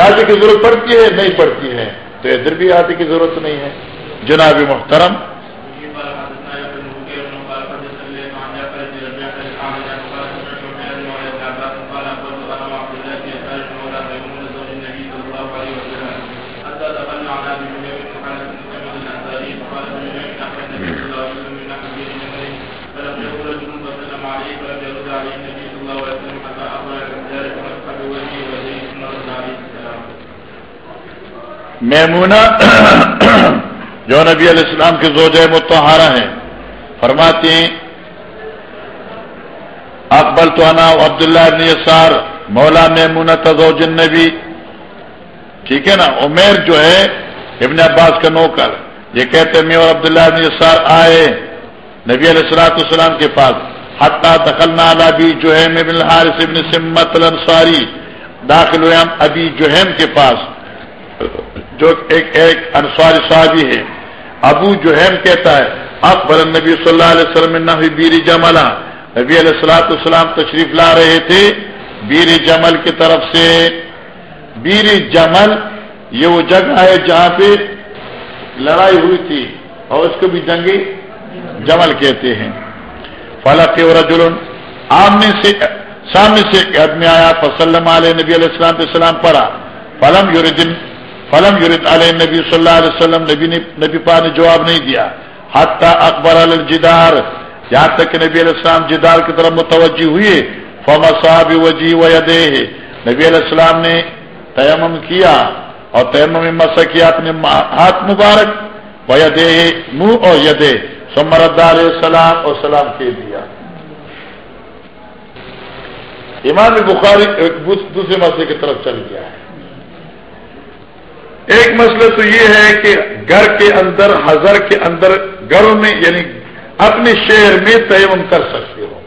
Speaker 1: آدھی کی ضرورت پڑتی ہے، نہیں پڑتی ہے، تو ادھر بھی آدھی کی ضرورت نہیں ہے۔ جناب محترم میمونہ جو نبی علیہ السلام کے زوجہ متحرہ ہیں، فرماتے ہیں اکبل تو انا عبداللہ ابن یسار، مولا میمونہ تزوج النبی۔ ٹھیک ہے نا؟ عمیر جو ہے، ابن عباس کا نوکر۔ یہ کہتے میں اور عبداللہ ابن یسار آئے نبی علیہ السلاۃ السلام کے پاس۔ حتہ دخلنا بھی جو ہے ابن الحارث ابن سمت الانصاری، داخل ہوئے ہم ابھی جوہیم کے پاس۔ جو ایک ایک انصاری صحابی ہے ابو جوہیم کہتا ہے، اکبر نبی صلی اللہ علیہ وسلم بیر جملا نبی علیہ السلاۃ السلام تشریف لا رہے تھے۔ بیر جمل کی طرف سے، بیر جمل یہ وہ جگہ ہے جہاں پہ لڑائی ہوئی تھی اور اس کو بھی جنگی جمل کہتے ہیں۔ فلق رجل، آمنے سے، سامنے سے ایک آدمی آیا، فسلم علیہ نبی علیہ السلام السلام پڑھا فلم یوردن فلم یورد علیہ نبی صلی اللہ علیہ وسلم، نبی نبی پا نے جواب نہیں دیا۔ حتیٰ اکبر الجدار یہاں تک کہ نبی علیہ السلام جدار کی طرف متوجہ ہوئے۔ فما صاحب وجی و یدے نبی علیہ السلام نے تیمم کیا اور تیمم میں مسا کیا اپنے ہاتھ مبارک۔ و یدے منہ اور یدے سمرد علیہ السلام اور سلام کے دیا۔ امام بخاری دوسرے مسئلے کی طرف چل گیا ہے۔ ایک مسئلہ تو یہ ہے کہ گھر کے اندر ہزر کے اندر گھروں میں یعنی اپنے شہر میں تیمم کر سکتے ہو۔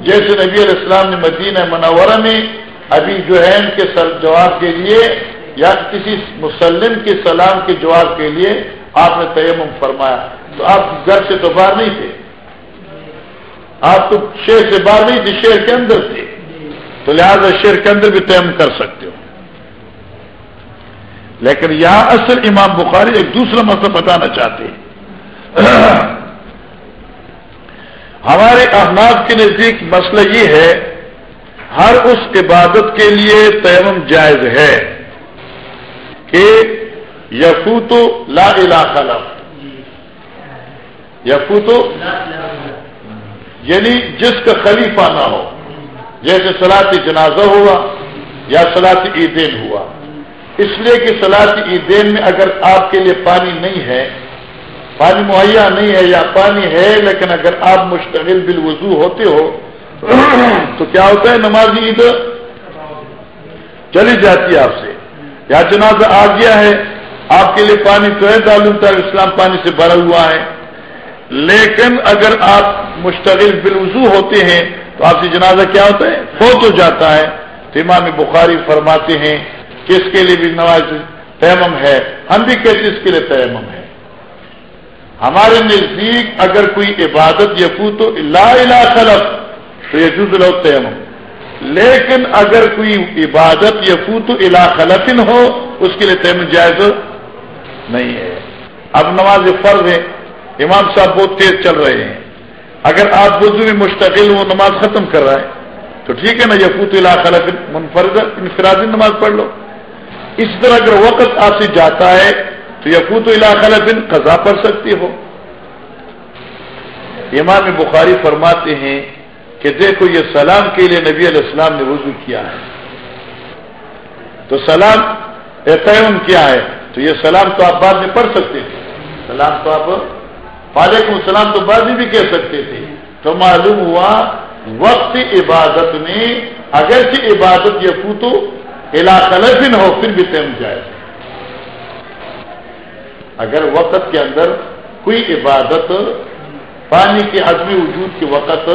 Speaker 1: جیسے نبی علیہ السلام نے مدینہ منورہ میں ابھی جو ہے ان کے جواب کے لیے یا کسی مسلم کے سلام کے جواب کے لیے آپ نے تیمم فرمایا۔ تو آپ گھر سے تو باہر نہیں تھے۔ آپ تو شہر سے باہر نہیں تھے، شہر کے اندر تھے۔ تو لہٰذا شہر کے اندر بھی تیمم کر سکتے ہو۔ لیکن یہاں اصل امام بخاری ایک دوسرا مسئلہ بتانا چاہتے ہیں۔ ہمارے احناب کے نزدیک مسئلہ یہ ہے، ہر اس عبادت کے لیے تیمم جائز ہے کہ یفوت لا الہ خلف یفوت یعنی جس کا خلیفہ نہ ہو، جیسے سلاط جنازہ ہوا یا سلاط عیدین ہوا۔ اس لیے کہ سلاط عیدین میں اگر آپ کے لیے پانی نہیں ہے، پانی مہیا نہیں ہے یا پانی ہے، لیکن اگر آپ مشتغل بالوضو ہوتے ہو، تو کیا ہوتا ہے نماز عید؟ چلی جاتی ہے آپ سے۔ یا جنازہ آ گیا ہے، آپ کے لیے پانی تو ہے تعلیم تعلق اسلام پانی سے بھرا ہوا ہے۔ لیکن اگر آپ مشتغل بالوضو ہوتے ہیں، تو آپ سے جنازہ کیا ہوتا ہے؟ فوت ہو جاتا ہے۔ تو امام بخاری فرماتے ہیں کہ اس کے لیے بھی نواز تیمم ہے؟ ہم بھی کہتے اس کے لیے تیمم ہے۔ ہمارے نزدیک اگر کوئی عبادت یقو تو لا الہ خلف تو یہ جز لو تیمم۔ لیکن اگر کوئی عبادت یقو تو الا خلطن ہو، اس کے لیے تیمم جائز نہیں ہے۔ اب نماز فرض ہے، امام صاحب بہت تیز چل رہے ہیں۔ اگر آپ بزو میں مستقل نماز ختم کر رہا ہے تو ٹھیک ہے نا یقوت خلف منفرد انفرادی نماز پڑھ لو۔ اس طرح اگر وقت آپ سے جاتا ہے تو یقوت علاقہ دن قضا پڑ سکتی ہو۔ امام بخاری فرماتے ہیں کہ دیکھو یہ سلام کے لیے نبی علیہ السلام نے وضو کیا ہے۔ تو سلام احتم کیا ہے، تو یہ سلام تو آپ بعد میں پڑھ سکتے تھے۔ سلام تو آپ وعلیکم السلام تو بعد میں بھی کہہ سکتے تھے۔ تو معلوم ہوا وقت عبادت میں اگرچہ عبادت یہ پوتو علاقہ ہو، پھر بھی تیم جائے۔ اگر وقت کے اندر کوئی عبادت، پانی کے عزمی وجود کے وقت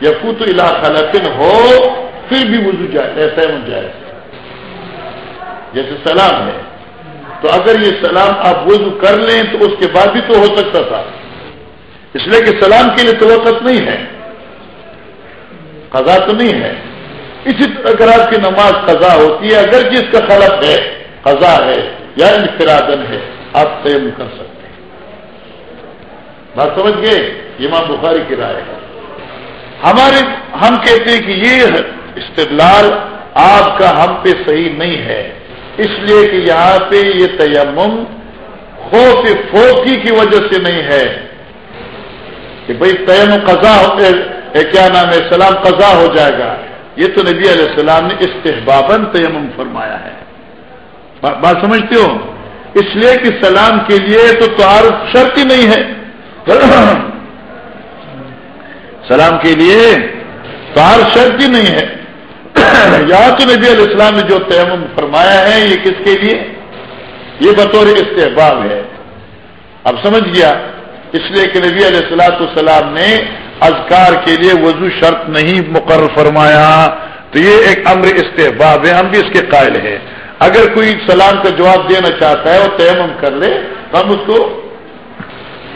Speaker 1: یا فوت علاقہ لفن ہو، پھر بھی وضو جائے تیم جائے۔ جیسے سلام ہے۔ تو اگر یہ سلام آپ وضو کر لیں تو اس کے بعد بھی تو ہو سکتا تھا۔ اس لیے کہ سلام کے لیے تو وقت نہیں ہے۔ قضا تو نہیں ہے۔ اسی اگر آپ کی نماز قضا ہوتی ہے، اگر جس کا خلط ہے، قضا ہے یا انفرادن ہے، آپ تیم کر سکتے ہیں۔ بات سمجھ گئے؟ امام بخاری کی رائے ہے۔ ہمارے، ہم کہتے ہیں کہ یہ استدلال آپ کا ہم پہ صحیح نہیں ہے۔ اس لیے کہ یہاں پہ یہ تیمم خوف فوکی کی وجہ سے نہیں ہے۔ کہ بھائی تیم قضا کیا نام ہے؟ سلام قضا ہو جائے گا۔ یہ تو نبی علیہ السلام نے استحبابن تیمم فرمایا ہے۔ بات سمجھتے ہو؟ اس لیے کہ سلام کے لیے تو تہار شرط ہی نہیں ہے۔ سلام کے لیے تہار شرط ہی نہیں ہے۔ یا تو نبی علیہ السلام نے جو تیمم فرمایا ہے، یہ کس کے لیے؟ یہ بطور استحباب ہے۔ اب سمجھ گیا؟ اس لیے کہ نبی علیہ السلاۃ السلام نے اذکار کے لیے وضو شرط نہیں مقرر فرمایا، تو یہ ایک امر استحباب ہے، ہم بھی اس کے قائل ہیں۔ اگر کوئی سلام کا جواب دینا چاہتا ہے اور تیمم کر لے، تو ہم اس کو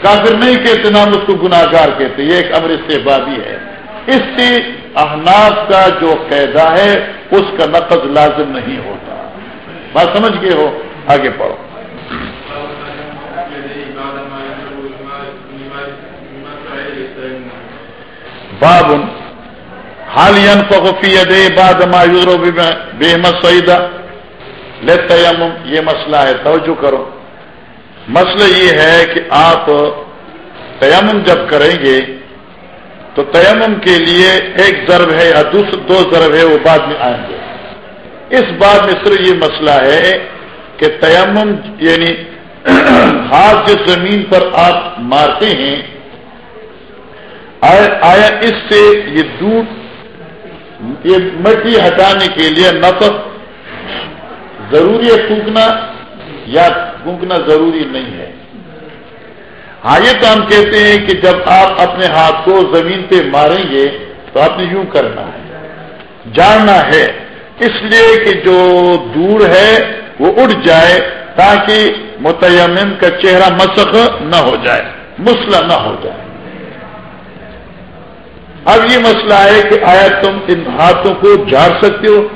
Speaker 1: کافر نہیں کہتے، نہ ہم اس کو گناگار کہتے۔ یہ ایک امر استحبابی ہے۔ اس سے احناف کا جو قیدا ہے، اس کا نقد لازم نہیں ہوتا۔ بات سمجھ گئے ہو؟ آگے پڑھو۔ باب حال فغفی دے باد مایورو بے مسعیدہ لے یہ مسئلہ ہے. توجہ کرو. مسئلہ یہ ہے کہ آپ تیمم جب کریں گے، تو تیمم کے لیے ایک ضرب ہے یا دو ضرب ہے، وہ بعد میں آئیں گے. اس بات میں صرف یہ مسئلہ ہے کہ تیمم یعنی ہاتھ جس زمین پر آپ مارتے ہیں آیا اس سے یہ دودھ، یہ مٹی ہٹانے کے لیے نفق ضروری ہے پھونکنا یا پھونکنا ضروری نہیں ہے؟ ہاں یہ تو ہم کہتے ہیں کہ جب آپ اپنے ہاتھ کو زمین پہ ماریں گے تو آپ نے یوں کرنا ہے، جاننا ہے۔ اس لیے کہ جو دور ہے وہ اٹھ جائے تاکہ متیمن کا چہرہ مسخ نہ ہو جائے مسئلہ نہ ہو جائے۔ اب یہ مسئلہ ہے کہ آیا تم ان ہاتھوں کو جھاڑ سکتے ہو؟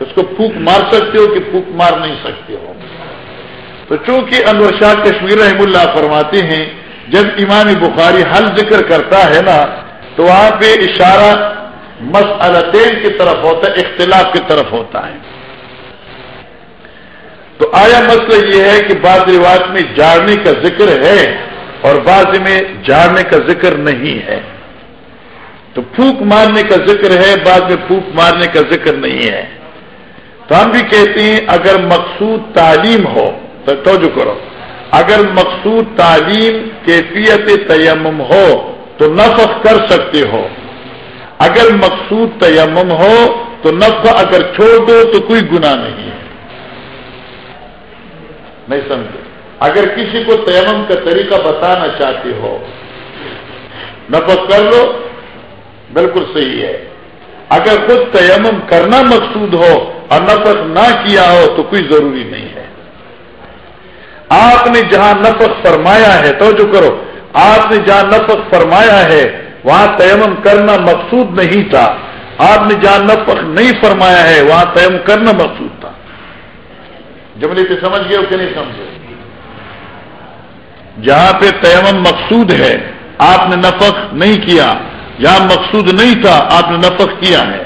Speaker 1: اس کو پھوک مار سکتے ہو کہ پھوک مار نہیں سکتے ہو؟ تو چونکہ انور شاہ کشمیر رحم اللہ فرماتے ہیں، جب امام بخاری حل ذکر کرتا ہے نا، تو وہاں پہ اشارہ مسئلتین کی طرف ہوتا ہے، اختلاف کی طرف ہوتا ہے۔ تو آیا مسئلہ یہ ہے کہ بعض رواج میں جاڑنے کا ذکر ہے اور بعض میں جاڑنے کا ذکر نہیں ہے۔ تو پھوک مارنے کا ذکر ہے، بعد میں پھوک مارنے کا ذکر نہیں ہے۔ تو ہم بھی کہتے ہیں، اگر مقصود تعلیم ہو، تو توجہ کرو۔ اگر مقصود تعلیم کیفیت تیمم ہو، تو نفق کر سکتے ہو۔ اگر مقصود تیمم ہو، تو نفع اگر چھوڑ دو، تو کوئی گناہ نہیں ہے۔ نہیں سمجھے؟ اگر کسی کو تیمم کا طریقہ بتانا چاہتے ہو نفق کر لو بالکل صحیح ہے۔ اگر خود تیمم کرنا مقصود ہو اور نفق نہ کیا ہو تو کوئی ضروری نہیں ہے۔ آپ نے جہاں نفق فرمایا ہے تو جو کرو، آپ نے جہاں نفق فرمایا ہے، وہاں تیمم کرنا مقصود نہیں تھا۔ آپ نے جہاں نفق نہیں فرمایا ہے، وہاں تیمم کرنا مقصود تھا۔ جملے پہ سمجھ گئے ہو کہ نہیں سمجھے جہاں پہ تیمم مقصود ہے، آپ نے نفق نہیں کیا یہاں مقصود نہیں تھا، آپ نے نفق کیا ہے۔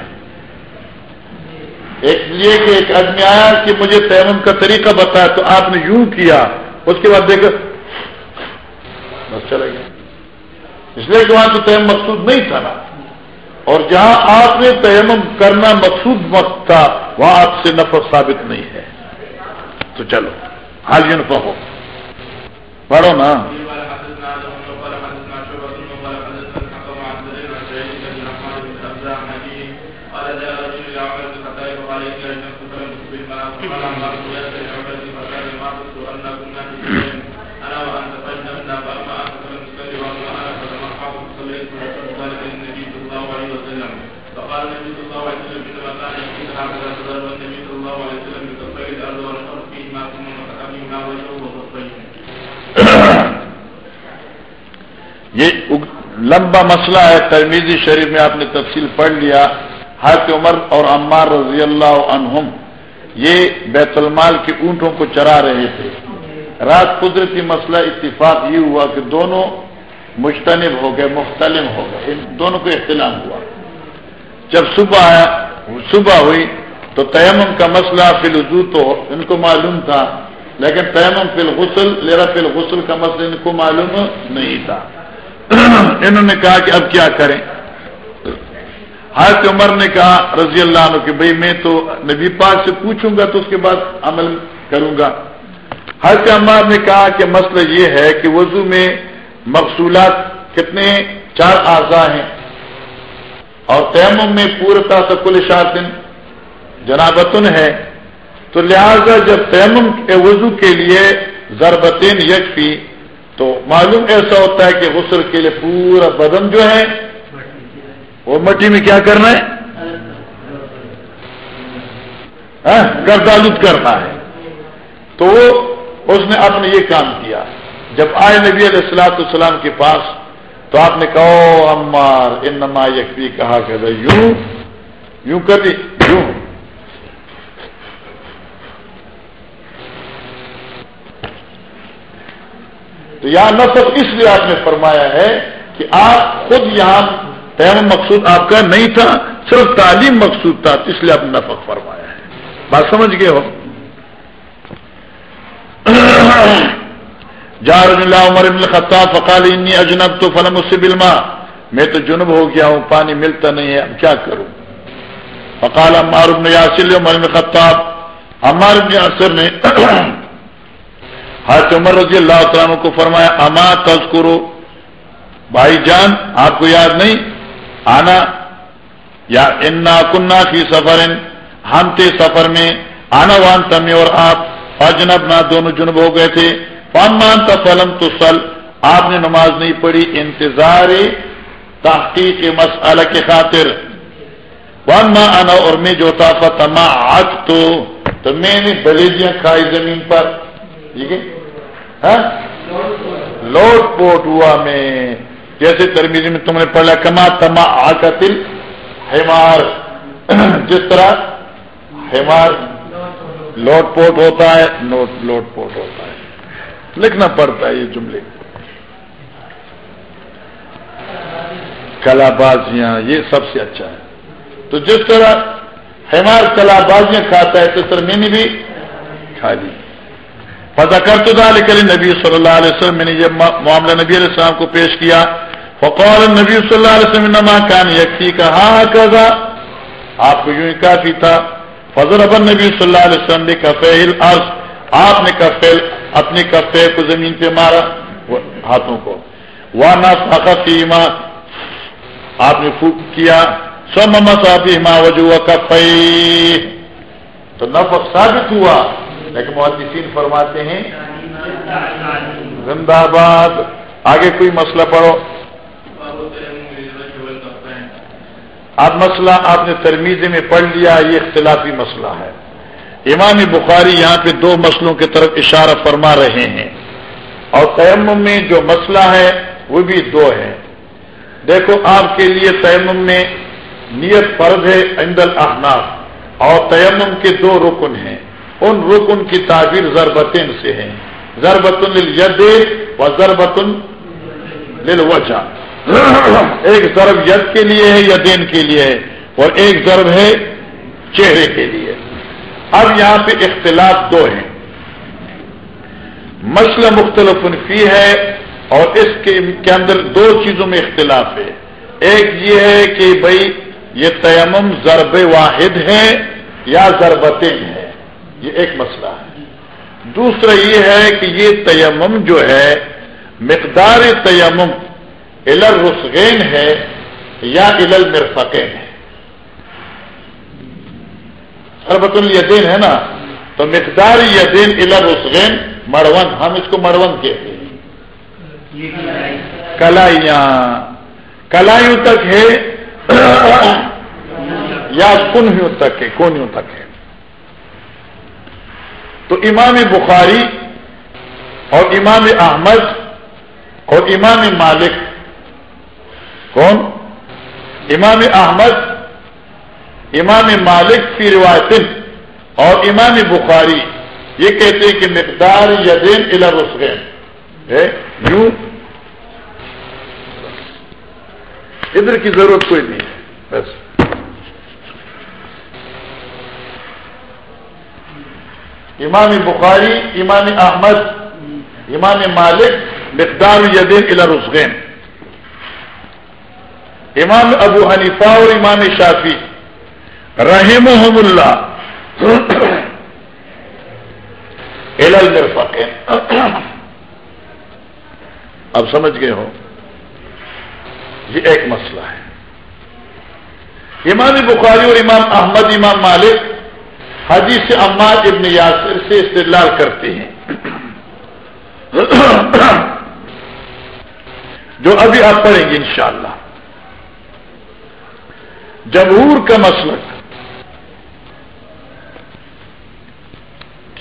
Speaker 1: ایک لیے کہ ایک آدمی آیا کہ مجھے تیمم کا طریقہ بتایا تو آپ نے یوں کیا۔ اس کے بعد دیکھا، بس چلا گیا۔ اس لیے کہ وہاں تو تیم مقصود نہیں تھا نا۔ اور جہاں آپ نے تیمم کرنا مقصود وقت تھا، وہاں آپ سے نفق ثابت نہیں ہے۔ تو چلو، حال یہ نفع ہو۔ پڑھو نا۔ یہ لمبا مسئلہ ہے، ترمیزی شریف میں آپ نے تفصیل پڑھ لیا۔ حضرت عمر اور عمار رضی اللہ عنہم یہ بیت المال کے اونٹوں کو چرا رہے تھے۔ رات قدرتی مسئلہ اتفاق یہ ہوا کہ دونوں مشتنب ہو گئے مختلف ہو گئے۔ ان دونوں کو اختلاف ہوا۔ جب صبح آیا، صبح ہوئی تو تیمم کا مسئلہ فی الحدو تو ان کو معلوم تھا، لیکن تیمم فی الغسل لیرا فی الغسل کا مسئلہ ان کو معلوم نہیں تھا۔ انہوں نے کہا کہ اب کیا کریں؟ حضرت عمر نے کہا رضی اللہ عنہ کہ بھائی میں تو نبی پاک سے پوچھوں گا تو اس کے بعد عمل کروں گا۔ حضرت عمار نے کہا کہ مسئلہ یہ ہے کہ وضو میں مقصولات کتنے؟ چار اعضاء ہیں۔ اور تیمم میں پورتا تو کل شاطن جنابتن ہے۔ تو لہذا جب تیمم کے وضو کے لیے ضربتین یکفی تو معلوم ایسا ہوتا ہے کہ غسل کے لیے پورا بدن جو ہے وہ مٹی میں کیا کرنا ہے؟ ہاں، گردالود کرنا ہے۔ تو وہ اس نے اپنے یہ کام کیا۔ جب آئے نبی علیہ السلاۃ السلام کے پاس تو آپ نے کہو امار ان نما یکفی کہا کہ یوں یوں کر دی یوں۔ تو یہاں نفق اس لیے آپ نے فرمایا ہے کہ آپ خود یہاں تیم مقصود آپ کا نہیں تھا، صرف تعلیم مقصود تھا، اس لیے آپ نے نفق فرمایا ہے۔ بات سمجھ گئے ہو؟ جار اللہ عمر ابن خطاب فقال انی اجنب تو فلم اس سے بلما میں تو جنب ہو گیا ہوں، پانی ملتا نہیں ہے، اب کیا کروں؟ فقال عمار ابن یاسر عمر ابن خطاب عمار ابن یاسر نے حضرت عمر رضی اللہ عنہ کو فرمایا، اما تذکرو؟ بھائی جان، آپ کو یاد نہیں؟ آنا، یا انا کنہ کی سفر ہم تھے سفر میں، آنا وان تمے اور آپ اجنب نہ دونوں جنب ہو گئے تھے۔ مان فلم تو سل آپ نے نماز نہیں پڑھی۔ انتظار تحقیق مسئلہ کے خاطر۔ ون ماں آنا اور میں جو تھا فتما آج تو میں نے بلیجیاں کھائی زمین پر۔ ٹھیک ہے؟ ہاں؟ لوٹ پوٹ ہوا میں۔ جیسے ترمیزی میں تم نے پڑھا، کما تما آکتل ہیمار۔ جس طرح ہیمار۔ لوٹ پوٹ ہوتا ہے، نوٹ لوٹ پوٹ ہوتا ہے۔ لکھنا پڑتا ہے یہ جملے۔ کلا بازیاں یہ سب سے اچھا ہے۔ تو جس طرح ہیمار کلا بازیاں کھاتا ہے اس طرح میں نے بھی کھا لی۔ فضا کر تو کر نبی صلی اللہ علیہ وسلم. میں نے یہ معاملہ نبی علیہ السلام کو پیش کیا. فقول نبی صلی اللہ علیہ وسلم نما کان یکسی کا ہاں کزا آپ کو یوں کافی تھا فضل ابن نبی صلی اللہ علیہ وسلم نے کفیل عرض آپ نے کفیل اپنے کفے کو زمین پہ مارا ہاتھوں کو. وانا فیما آپ نے پھوک کیا. سو مما صاحب ماں وجوہ کفئی تو نفق ثابت ہوا. لیکن محدثین فرماتے ہیں، زندہ باد آگے کوئی مسئلہ پڑھو۔ اب مسئلہ آپ نے ترمیزی میں پڑھ لیا، یہ اختلافی مسئلہ ہے۔ امام بخاری یہاں پہ دو مسئلوں کی طرف اشارہ فرما رہے ہیں۔ اور تیمم میں جو مسئلہ ہے، وہ بھی دو ہے دیکھو، آپ کے لیے تیمم میں نیت فرض ہے عند الاحناف، اور تیمم کے دو رکن ہیں۔ ان رکن کی تعبیر ضربتن سے ہے ضربت ید و ضربت للوجہ۔ ایک ضرب ید کے لیے ہے یا دین کے لیے ہے۔ اور ایک ضرب ہے، چہرے کے لیے۔ اب یہاں پہ اختلاف دو ہیں۔ مسئلہ مختلف فی ہے اور اس کے اندر دو چیزوں میں اختلاف ہے۔ ایک یہ ہے کہ بھائی یہ تیمم ضرب واحد ہے یا ضربتیں ہیں۔ یہ ایک مسئلہ ہے۔ دوسرا یہ ہے کہ یہ تیمم جو ہے، مقدار تیمم الر رسغین ہے یا الل مرفقین ہے۔ اربت الیدین ہے نا؟ تو مقدار یدین الر رسغین مڑون ہم اس کو مڑون کہتے ہیں۔ کلائیاں۔ کلائیوں تک ہے یا کنہیوں تک ہے؟ کونوں تک ہے۔ تو امام بخاری اور امام احمد اور امام مالک کون؟ امام احمد، امام مالک کی روایت اور امام بخاری یہ کہتے ہیں کہ مقدار یدین الا رسغین۔ یوں؟ ادھر کی ضرورت کوئی نہیں ہے، بس۔ امام بخاری، امام احمد، امام مالک مقدار یدین الى رسغین امام ابو حنیفہ اور امام شافی رحم اللہ المرفقین. اب سمجھ گئے ہو؟ یہ ایک مسئلہ ہے۔ امام بخاری اور امام احمد، امام مالک حدیث عماد ابن یاسر سے استدلال کرتے ہیں۔ جو ابھی آپ پڑھیں گے انشاءاللہ۔ جمہور کا مسلک۔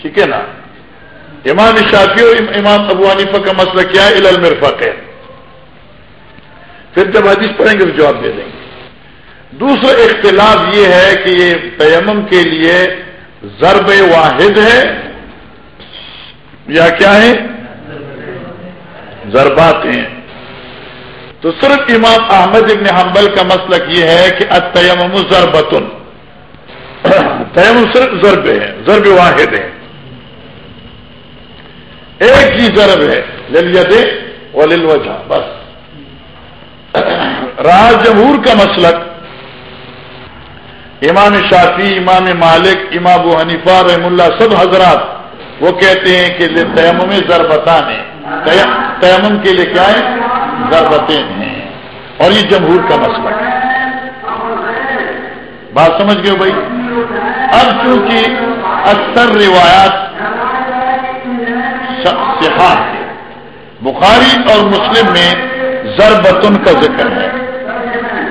Speaker 1: ٹھیک ہے نا؟ امام شافی اور امام ابو عنیفہ کا مسئلہ کیا ہے؟ علم ہے پھر جب حدیث پڑھیں گے تو جواب دے دیں گے۔ دوسرا اختلاف یہ ہے کہ یہ تیمم کے لیے ضرب واحد ہے یا کیا ہے ضربات ہیں تو صرف امام احمد ابن حنبل کا مسلک یہ ہے کہ اتیم ضربتن تیم صرف ضرب ہے، ضرب واحد ہے۔ ایک ہی ضرب ہے للیت وجہ بس۔ راج جمہور کا مسلک امام شافی امام مالک، امام ابو حنیفہ رحم اللہ سب حضرات، وہ کہتے ہیں کہ تیمم ضربتان ہے تیمم کے لیے کیا ہے ضربتیں ہیں۔ اور یہ جمہور کا مسلک ہے۔ بات سمجھ گئے بھائی؟ اب چونکہ اکثر روایات بخاری اور مسلم میں ضربتن کا ذکر ہے۔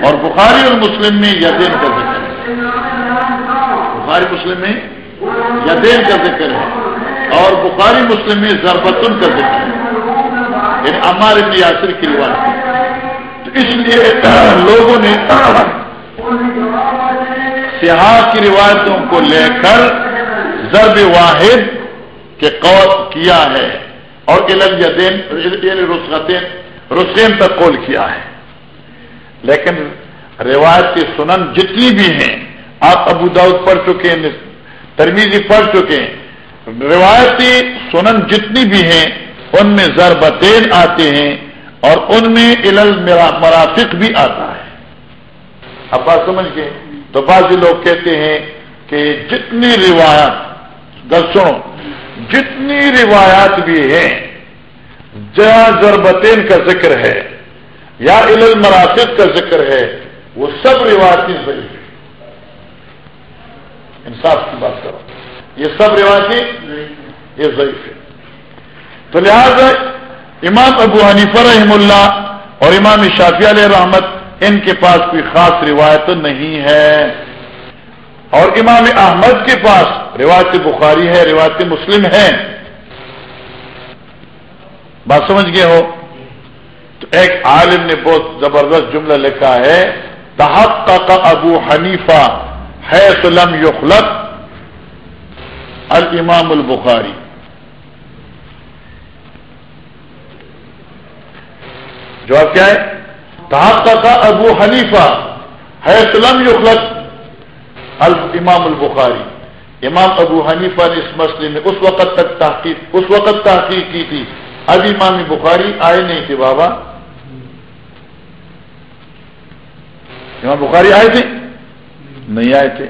Speaker 1: اور بخاری اور مسلم میں یدین کا ذکر ہے۔ بخاری مسلم میں یدین کا ذکر ہے اور بخاری مسلم میں ضربتن کا ذکر ہے۔ یعنی امار ابن یاسر کی روایت تو اس لیے لوگوں نے سیاح کی روایتوں کو لے کر ضرب واحد کہ قول کیا ہے اور رسین تک قول کیا ہے۔ لیکن روایت کی سنن جتنی بھی ہیں آپ ابو داؤد پڑھ چکے ہیں ترمیزی پڑھ چکے ہیں۔ روایتی سنن جتنی بھی ہیں، ان میں ضربتین آتے ہیں اور ان میں علم مرافق بھی آتا ہے۔ اب بات سمجھ گئے؟ تو بعض لوگ کہتے ہیں کہ جتنی روایت سنو، جتنی روایات بھی ہیں جہاں ضربتین کا ذکر ہے یا علم مراسد کا ذکر ہے، وہ سب روایتی ضعیف ہے انصاف کی بات کرو۔ یہ سب روایتی یہ ضعیف ہے تو لہذا امام ابو حنیفر رحم اللہ اور امام شافی علیہ رحمت ان کے پاس کوئی خاص روایت نہیں ہے۔ اور امام احمد کے پاس روایت بخاری ہے، روایت مسلم ہے۔ بات سمجھ گئے ہو؟ تو ایک عالم نے بہت زبردست جملہ لکھا ہے، تحقق کا ابو حنیفہ ہے سلم یخلق الامام البخاری جواب کیا ہے؟ تحقق کا ابو حنیفہ ہے سلم یخلق امام البخاری امام ابو حنیفہ نے اس مسئلے میں اس وقت تک تحقیق اس وقت تحقیق کی تھی۔ اب امام بخاری آئے نہیں تھے بابا۔ امام بخاری آئے تھے؟ نہیں آئے تھے۔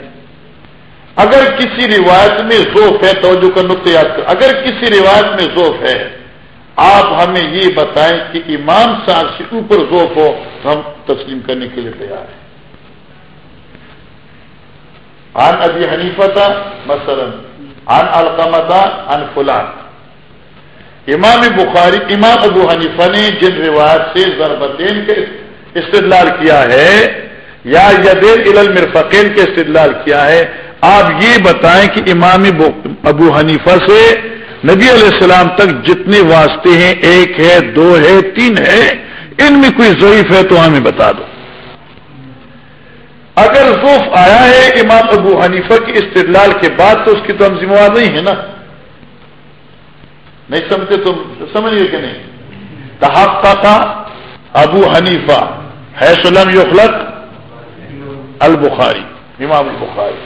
Speaker 1: اگر کسی روایت میں ذوف ہے، توجہ کا نقطۂ یاد کر۔ اگر کسی روایت میں ذوف ہے، آپ ہمیں یہ بتائیں کہ امام صاحب سے اوپر ذوف ہو تو ہم تسلیم کرنے کے لیے تیار ہیں۔ عن ابی حنیفہ تھا مثلا، عن القمتا عن فلان۔ امام بخاری، امام ابو حنیفہ نے جن روایت سے ضربتین کے استدلال کیا ہے یا یدین المرفقین کے استدلال کیا ہے؟ آپ یہ بتائیں کہ امام ابو حنیفہ سے نبی علیہ السلام تک جتنے واسطے ہیں، ایک ہے، دو ہے، تین ہے، ان میں کوئی ضعیف ہے تو ہمیں بتا دو۔ اگر ذوف آیا ہے امام ابو حنیفہ کی استدلال کے بعد تو اس کی تو ہم ذمہ نہیں ہے نا۔ نہیں سمجھتے تم سمجھیے کہ نہیں۔ تحقہ تھا ابو حنیفہ، ہے سلم یخلق البخاری امام البخاری۔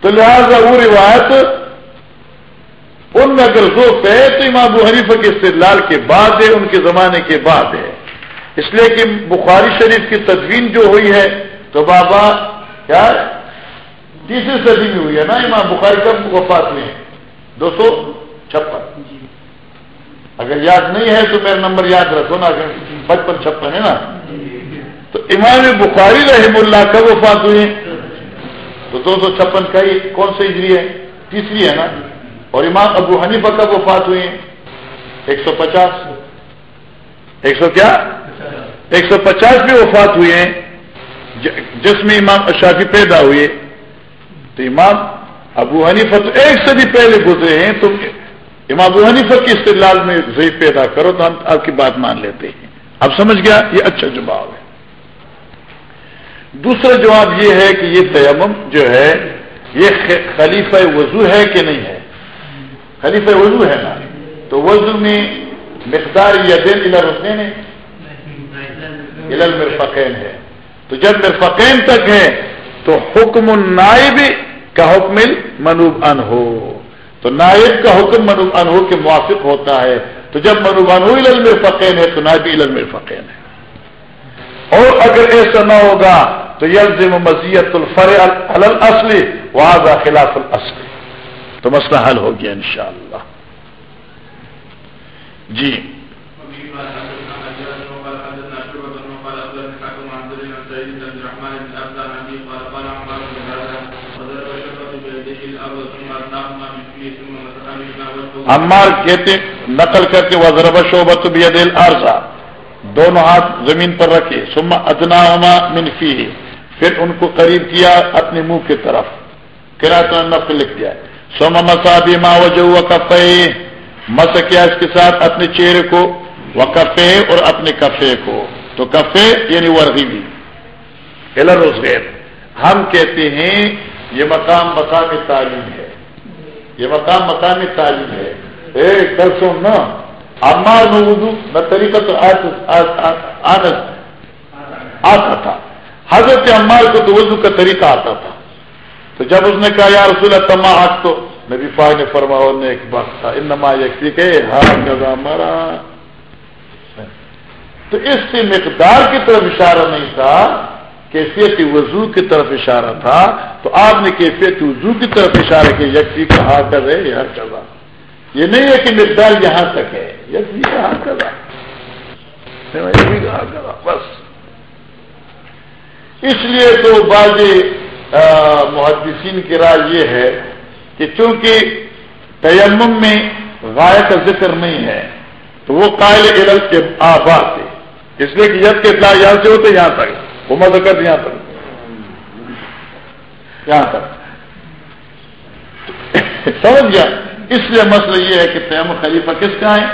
Speaker 1: تو لہذا وہ روایت ان میں اگر ذوف ہے تو امام ابو حنیفہ کے استدلال کے بعد ہے ان کے زمانے کے بعد ہے۔ اس لیے کہ بخاری شریف کی تدوین جو ہوئی ہے تو بابا کیا؟ تیسری صدی میں ہوئی ہے نا امام بخاری کب وفات میں دو سو چھپن۔ اگر یاد نہیں ہے تو میرا نمبر یاد رکھو نا اگر پچپن چھپن ہے نا۔ تو امام بخاری رحم اللہ کب وفات ہوئی تو دو سو چھپن کا ہی کون سی ہجری ہے؟ تیسری ہے نا؟ اور امام ابو حنیفہ کب وفات ہوئی ایک سو پچاس۔ ایک سو کیا؟ ایک سو پچاس بھی وفات ہوئے ہیں۔ جس میں امام اشافی پیدا ہوئے تو امام ابو حنیفہ تو ایک سے بھی پہلے گزرے ہیں۔ تو امام ابو حنیفہ کی استدلال میں ضعیف پیدا کرو تو ہم آپ کی بات مان لیتے ہیں۔ اب سمجھ گیا؟ یہ اچھا جواب ہے۔ دوسرا جواب یہ ہے کہ یہ تیمم جو ہے، یہ خلیفہ وضو ہے کہ نہیں ہے؟ خلیفہ وضو ہے نا؟ تو وضو میں مقدار یا دل رکھنے الل مرفقین ہے۔ تو جب مرفقین تک ہے تو حکم النائب کا حکم منوب ان ہو۔ تو نائب کا حکم منوب ان ہو کے موافق ہوتا ہے۔ تو جب منوب ان ہو المرفقین ہے، تو نائب الل مرفقین ہے۔ اور اگر ایسا نہ ہوگا تو یلزم مزیت الفر اصلی واضح خلاف الاصل. تو مسئلہ حل ہو گیا انشاءاللہ. جی. عمار کہتے نقل کر کے وزرب شعبت بید الارضا دونوں ہاتھ زمین پر رکھے۔ سما ادنا منفی پھر ان کو قریب کیا اپنے منہ کی طرف۔ کرا نقل لکھ دیا۔ سوما مسابی ما وجہ کفے مس کیا اس کے ساتھ اپنے چہرے کو؟ وہ کفے اور اپنے کفے کو۔ تو کفے یعنی ورغی بھی۔ روزگیر ہم کہتے ہیں یہ مقام مقامی تعلیم ہے۔ یہ مقام مقامی تعلیم ہے۔ اے کل سن نا۔ امار وضو، نہ طریقہ تو آتا تھا۔ حضرت عمار کو تو وضو کا طریقہ آتا تھا۔ تو جب اس نے کہا، یا رسول اللہ تما حق تو نبی پاک نے فرمایا نے ایک بات تھا۔ انما یکفی کہ ہاں گزا مرا. تو اس سے مقدار کی طرف اشارہ نہیں تھا، کیفیت وضو کی طرف اشارہ تھا۔ تو آپ نے کیفیت وضو کی طرف اشارہ کیا یکفی کا ہاں کر رہے یا کرا یہ نہیں ہے کہ مقدار یہاں تک ہے۔ کرا بس اس لیے تو بعض محدثین کی رائے یہ ہے کہ چونکہ تیمم میں غائب کا ذکر نہیں ہے، تو وہ قائل علل کے آباد تھے۔ اس لیے کہ یت کے اطلاع یہاں سے ہوتے، یہاں تک۔ وہ مذکر یہاں تک۔ یہاں تک۔ سمجھ گیا؟ اس لیے مسئلہ یہ ہے کہ تیم خلیفہ کس کا ہے؟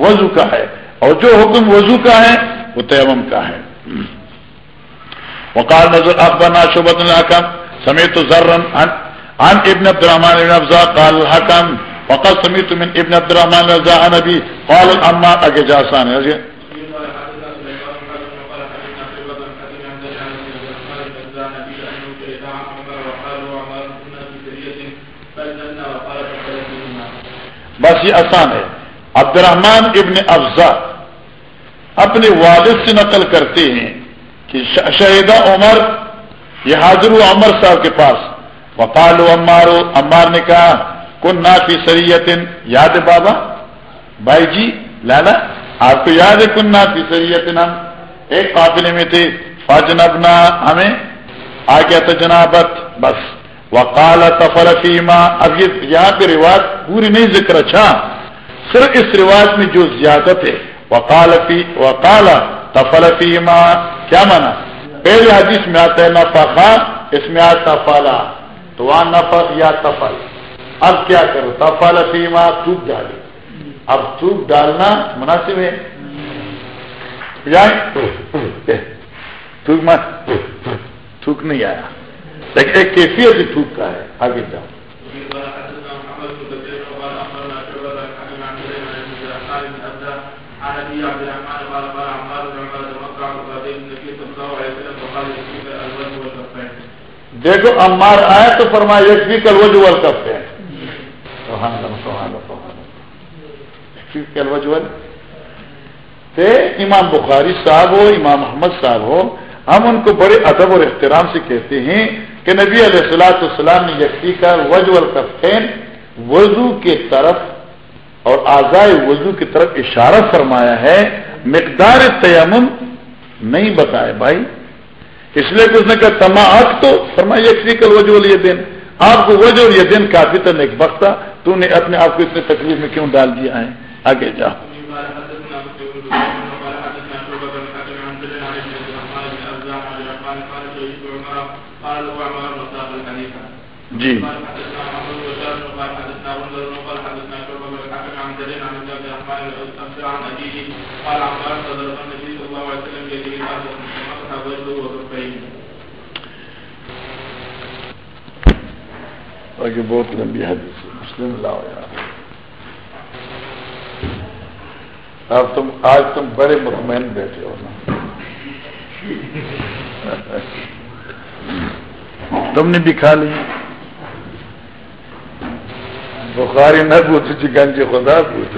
Speaker 1: وضو کا ہے۔ اور جو حکم وضو کا ہے، وہ تیمم کا ہے۔ وقال نظر اخبرنا شعبت الحکم، سمیت ذرن عن ابن عبد الرحمن بن افزا قال الحکم وقال سمیت من ابن عبد الرحمن افزا عن ابي قال الامار اگے جاسان ہے بس یہ آسان ہے۔ عبد الرحمان ابن افزا اپنے والد سے نقل کرتے ہیں کہ شہیدہ عمر، یہ حاضر ہوا عمر صاحب کے پاس۔ وقال عمارو عمار نے کہا کن نا کی سریت یاد ہے بابا؟ بھائی جی لالا، آپ کو یاد ہے کن نا کی سریت ہم؟ ایک قافلے میں تھے۔ فاجنبنا ہمیں، آ گیا تھا جنابت، بس۔ وقال تفل فیما، اب یہ یہاں پہ رواج پوری نہیں ذکر اچھا صرف اس رواج میں جو زیادت ہے وقال فی، وقال تفل فیما، کیا مانا پہلے حدیث میں آتا ہے نفا اس میں آتا فالا تو وہاں نفق یا تفل۔ اب کیا کرو؟ تفل فیما تھوک ڈالے اب تھوک ڈالنا مناسب ہے۔ تھوک تھوک نہیں آیا۔ لیکن ایک کیفیت تھوک کا ہے، آگے جاؤ۔ دیکھو امار آئے تو فرمایا ایک بھی کل وجول کرتے ہیں۔ کل وجول امام بخاری صاحب ہو، امام محمد صاحب ہو، ہم ان کو بڑے ادب اور احترام سے کہتے ہیں۔ کہ نبی علیہ السلاۃ السلام نے یکسی کا وجول کفتین وضو کے طرف اور آزائے وضو کی طرف اشارہ فرمایا ہے، مقدار تیمم نہیں بتائے بھائی۔ اس لیے کہ اس نے کہا تما تو فرمایا کل وجہ یہ دن۔ آپ کو وجہ اور یہ دن کافی تھا ایک وقت تھا۔ تو نے اپنے آپ کو اتنے تکلیف میں کیوں ڈال دیا ہے؟ آگے جا جی۔ یہ بہت لمبی حدیث ہے۔ مسلم لاؤ یار۔ اب تم آج تم بڑے مطمئن بیٹھے ہو نا۔ تم نے بھی کھا لی۔ بخاری نہ پوچھ چکن جی خدا پوچھ